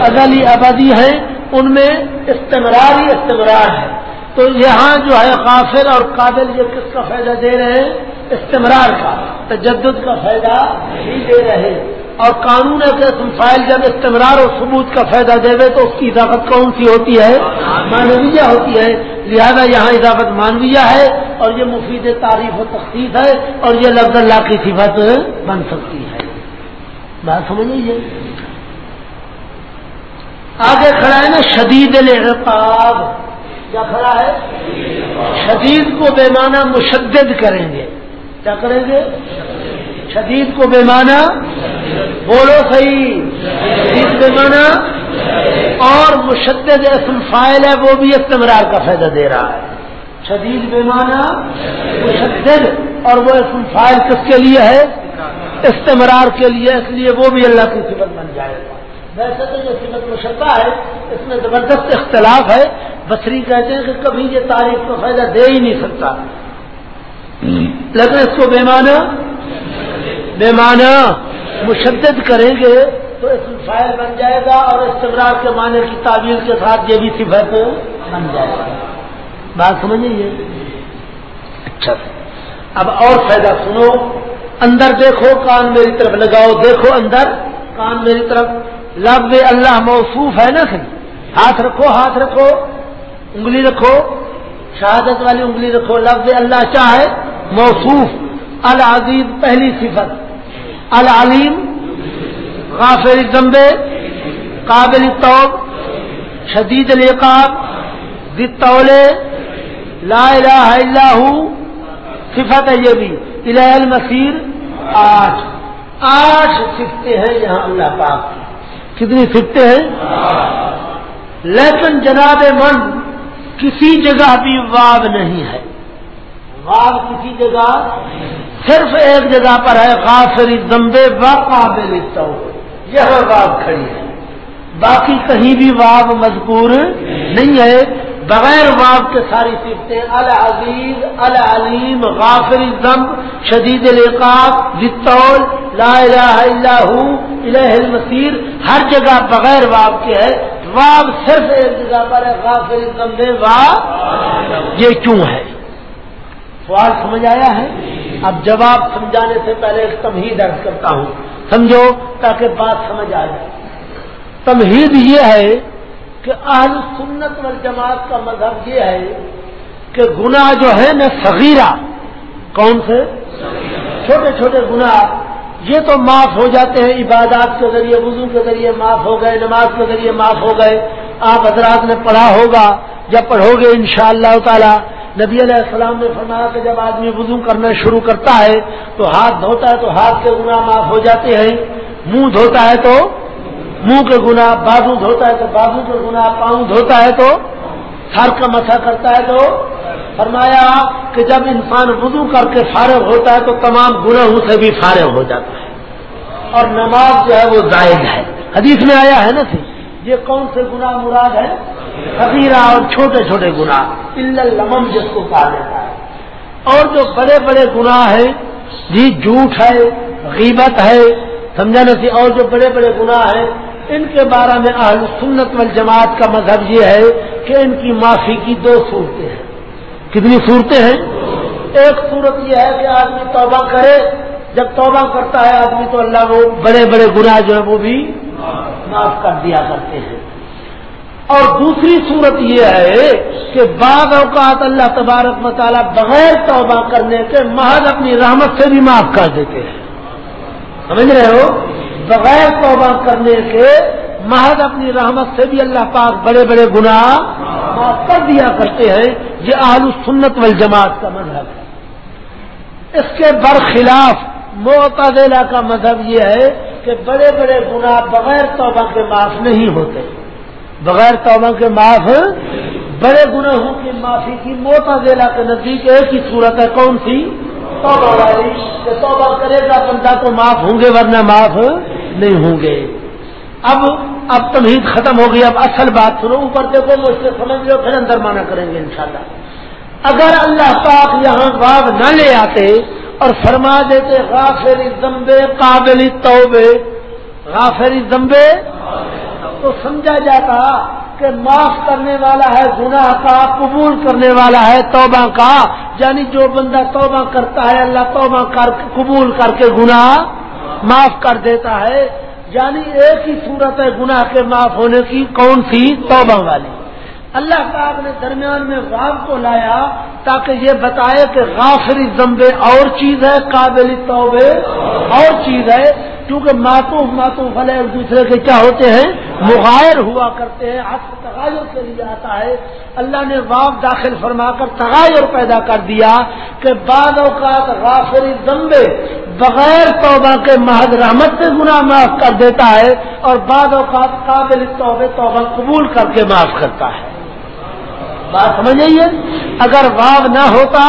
ازلی آبادی ہے ان میں استمرار ہی استمرار ہے۔ تو یہاں جو ہے غافر اور قابل یہ کس کا فائدہ دے رہے ہیں؟ استمرار کا، تجدد کا فائدہ نہیں دے رہے۔ اور قانون کے فائل جب استمرار اور ثبوت کا فائدہ دے دے تو اس کی اضافت کون سی ہوتی ہے؟ مانویہ ہوتی ہے۔ لہذا یہاں اضافت مانویہ ہے اور یہ مفید تعریف و تخصیص ہے اور یہ لفظ اللہ کی صفت بن سکتی ہے۔ بات سمجھ لیجیے آگے کھڑا ہے نا، شدید العقاب۔ کیا کھڑا ہے؟ شدید کو بے معنی مشدد کریں گے۔ کیا کریں گے؟ شدید کو بے معنی بولو صحیح. شدید بے معنی اور مشدد اسم فائل ہے وہ بھی استمرار کا فائدہ دے رہا ہے۔ شدید بے معنی مشدد اور وہ اسم فائل کس کے لیے ہے؟ استمرار کے لیے اس لیے وہ بھی اللہ کی صفت بن جائے گا۔ ویسے تو یہ صفت مشبہ ہے اس میں زبردست اختلاف ہے۔ بصری کہتے ہیں کہ کبھی یہ تاریخ کو فائدہ دے ہی نہیں سکتا۔ لیکن اس کو بے معنی بے معنی مشدد کریں گے تو اس فائل بن جائے گا اور استمرار کے معنی کی تعبیر کے ساتھ یہ بھی صفت بن جائے گا۔ بات سمجھیے اچھا۔ اب اور فائدہ سنو۔ اندر دیکھو، کان میری طرف لگاؤ۔ دیکھو اندر، کان میری طرف۔ لفظ اللہ موصوف ہے نا صحیح؟ ہاتھ رکھو ہاتھ رکھو۔ انگلی رکھو۔ شہادت والی انگلی رکھو۔ لفظ اللہ چاہے موصوف۔ العزیز پہلی صفت۔ العلیم غافر ضمبے قابل توب شدید العقاب ذل لا الہ الا ہو، صفت ہے یہ بھی۔ الہ المسیر آٹھ۔ آٹھ سفتے ہیں یہاں اللہ پاک کی۔ کتنی سفتے ہیں؟ لیکن جناب من، کسی جگہ بھی واب نہیں ہے۔ واب کسی جگہ؟ صرف ایک جگہ پر ہے، غافری دمبے و قابل یہ واب کھڑی ہے۔ باقی کہیں بھی واب مذکور نہیں ہے۔ بغیر واب کے ساری سیفتیں العزیز، العلیم، غافری ضم شدید العقاب ضول لا الہ الا ہو، الہ المسیر ہر جگہ بغیر واب کے ہے۔ واب صرف ایک جگہ پر ہے، غافری دمبے وا یہ کیوں ہے؟ سوال سمجھ آیا ہے؟ اب جواب سمجھانے سے پہلے ایک تمہید درج کرتا ہوں۔ سمجھو تاکہ بات سمجھ آ جائے۔ تمہید یہ ہے کہ اہل سنت والجماعت کا مذہب یہ ہے کہ گناہ جو ہے نا صغیرہ۔ کون سے؟ چھوٹے چھوٹے گناہ۔ یہ تو معاف ہو جاتے ہیں، عبادات کے ذریعے، وضو کے ذریعے معاف ہو گئے، نماز کے ذریعے معاف ہو گئے۔ آپ حضرات نے پڑھا ہوگا یا پڑھو گے ان شاء اللہ تعالی نبی علیہ السلام نے فرمایا کہ جب آدمی وضو کرنا شروع کرتا ہے تو ہاتھ دھوتا ہے تو ہاتھ کے گناہ معاف ہو جاتے ہیں۔ منہ دھوتا ہے تو منہ کے گناہ، بازو دھوتا ہے تو بازو کے گناہ، پاؤں دھوتا ہے تو سر کا مسا کرتا ہے تو فرمایا کہ جب انسان وضو کر کے فارغ ہوتا ہے تو تمام گناہوں سے بھی فارغ ہو جاتا ہے۔ اور نماز جو ہے وہ زائد ہے۔ حدیث میں آیا ہے نا سی یہ کون سے گناہ مراد ہے کبیرہ اور چھوٹے چھوٹے گناہ۔ لمم جس کو کہا جاتا ہے۔ اور جو بڑے بڑے گناہ ہیں جی جھوٹ ہے، غیبت ہے، سمجھا سی اور جو بڑے بڑے گناہ ہیں، ان کے بارے میں اہل سنت والجماعت کا مذہب یہ ہے کہ ان کی معافی کی دو صورتیں ہیں۔ کتنی صورتیں ہیں؟ ایک صورت یہ ہے کہ آدمی توبہ کرے۔ جب توبہ کرتا ہے، آدمی تو اللہ وہ بڑے بڑے گناہ جو ہیں وہ بھی معاف کر دیا کرتے ہیں۔ اور دوسری صورت یہ ہے کہ بعض اوقات اللہ تبارک مطالعہ بغیر توبہ کرنے کے محض اپنی رحمت سے بھی معاف کر دیتے ہیں۔ سمجھ رہے ہو؟ بغیر توبہ کرنے کے محض اپنی رحمت سے بھی اللہ پاک بڑے بڑے گناہ معاف کر دیا کرتے ہیں۔ یہ آل سنت والجماعت کا مذہب ہے۔ اس کے برخلاف معتدلہ کا مذہب یہ ہے کہ بڑے بڑے گناہ بغیر توبہ کے معاف نہیں ہوتے۔ بغیر توبہ کے معاف، بڑے گناہوں کی معافی کی موتا ضلع کے نزدیک ایک ہی صورت ہے، کون سی؟ توبہ والی، کہ توبہ کرے گا بندہ تو معاف ہوں گے، ورنہ معاف نہیں ہوں گے۔ اب اب تمہید ختم ہو گئی، اب اصل بات سنو۔ اوپر دیکھو مجھ سے سمجھ لو، پھر اندر مانا کریں گے انشاءاللہ۔ اگر اللہ پاک یہاں باب نہ لے آتے اور فرما دیتے غافری زمبے قابل توبے غافری زمبے تو سمجھا جاتا کہ معاف کرنے والا ہے، گناہ کا، قبول کرنے والا ہے، توبہ کا۔ یعنی جو بندہ توبہ کرتا ہے، اللہ توبہ کر، قبول کر کے گناہ معاف کر دیتا ہے۔ یعنی ایک ہی صورت ہے گناہ کے معاف ہونے کی، کون سی؟ توبہ والی۔ اللہ پاک نے درمیان میں غاب کو لایا تاکہ یہ بتائے کہ غافری زمبے اور چیز ہے، قابل توبے اور چیز ہے۔ کیونکہ ماتوف ماتوف والے ایک دوسرے کے کیا ہوتے ہیں؟ مغائر ہوا کرتے ہیں۔ حق تغیر کے لیے آتا ہے۔ اللہ نے واپ داخل فرما کر تغیر پیدا کر دیا کہ بعض اوقات غافری زمبے بغیر توبہ کے محض رحمت سے گناہ معاف کر دیتا ہے اور بعض اوقات قابل توبے توبہ قبول کر کے معاف کرتا ہے۔ بات سمجھ آئیے اگر واو نہ ہوتا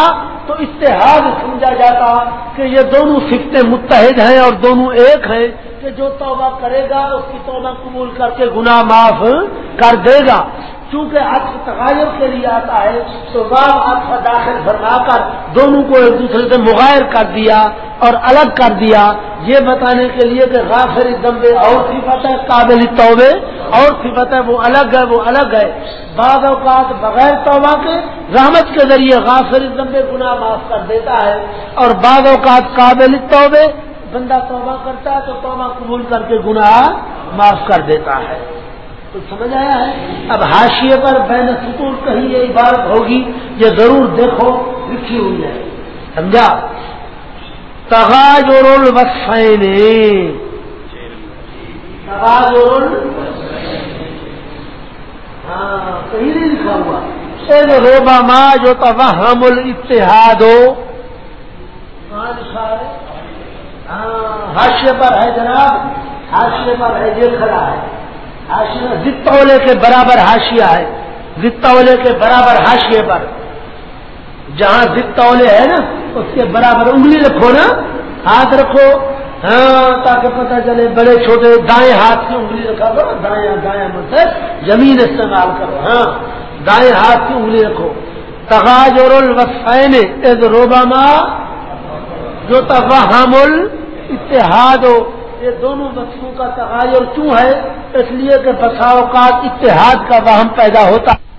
تو اتحاد سمجھا جاتا کہ یہ دونوں سکھتے متحد ہیں اور دونوں ایک ہیں کہ جو توبہ کرے گا اس کی توبہ قبول کر کے گناہ معاف کر دے گا۔ چونکہ عطف تغیر کے لیے آتا ہے، تو باب عطف داخل فرما کر دونوں کو ایک دوسرے سے مغائر کر دیا اور الگ کر دیا۔ یہ بتانے کے لیے کہ غافر دمبے اور صفت ہے قابل توبے اور صفت ہے، وہ الگ ہے، وہ الگ ہے۔ بعض اوقات بغیر توبہ کے رحمت کے ذریعے غافر دمبے گناہ معاف کر دیتا ہے۔ اور بعض اوقات قابل توبے، بندہ توبہ کرتا ہے تو توبہ قبول کر کے گناہ معاف کر دیتا ہے۔ تو سمجھ آیا ہے؟ اب حاشیے پر بین سکون کہیں یہ عبارت ہوگی، یہ ضرور دیکھو، لکھی ہوئی ہے۔ سمجھا؟ تغاجر الوصفین۔ تغاجر ہاں نہیں لکھا ہوا۔ شیر روبا ماں جو توہم الاتحاد ہو۔ کہاں پر ہے جناب۔ حاشیے پر ہے، یہ کھڑا ہے۔ زتولے کے برابر ہاشیا ہے۔ زتولے کے برابر ہاشیے پر۔ جہاں زتولے ہے نا، اس کے برابر انگلی رکھو نا، ہاتھ رکھو۔ ہاں تاکہ پتہ چلے بڑے چھوٹے دائیں ہاتھ کی انگلی رکھا کرو، دائیں دائیں مطلب زمین استعمال کرو ہاں دائیں ہاتھ کی انگلی رکھو۔ تغاج اور الوسفین از روباما جو تفہم اتحاد ہو۔ یہ دونوں بچوں کا تغیر کیوں ہے؟ اس لیے کہ بسا اوقات اتحاد کا وہم پیدا ہوتا ہے۔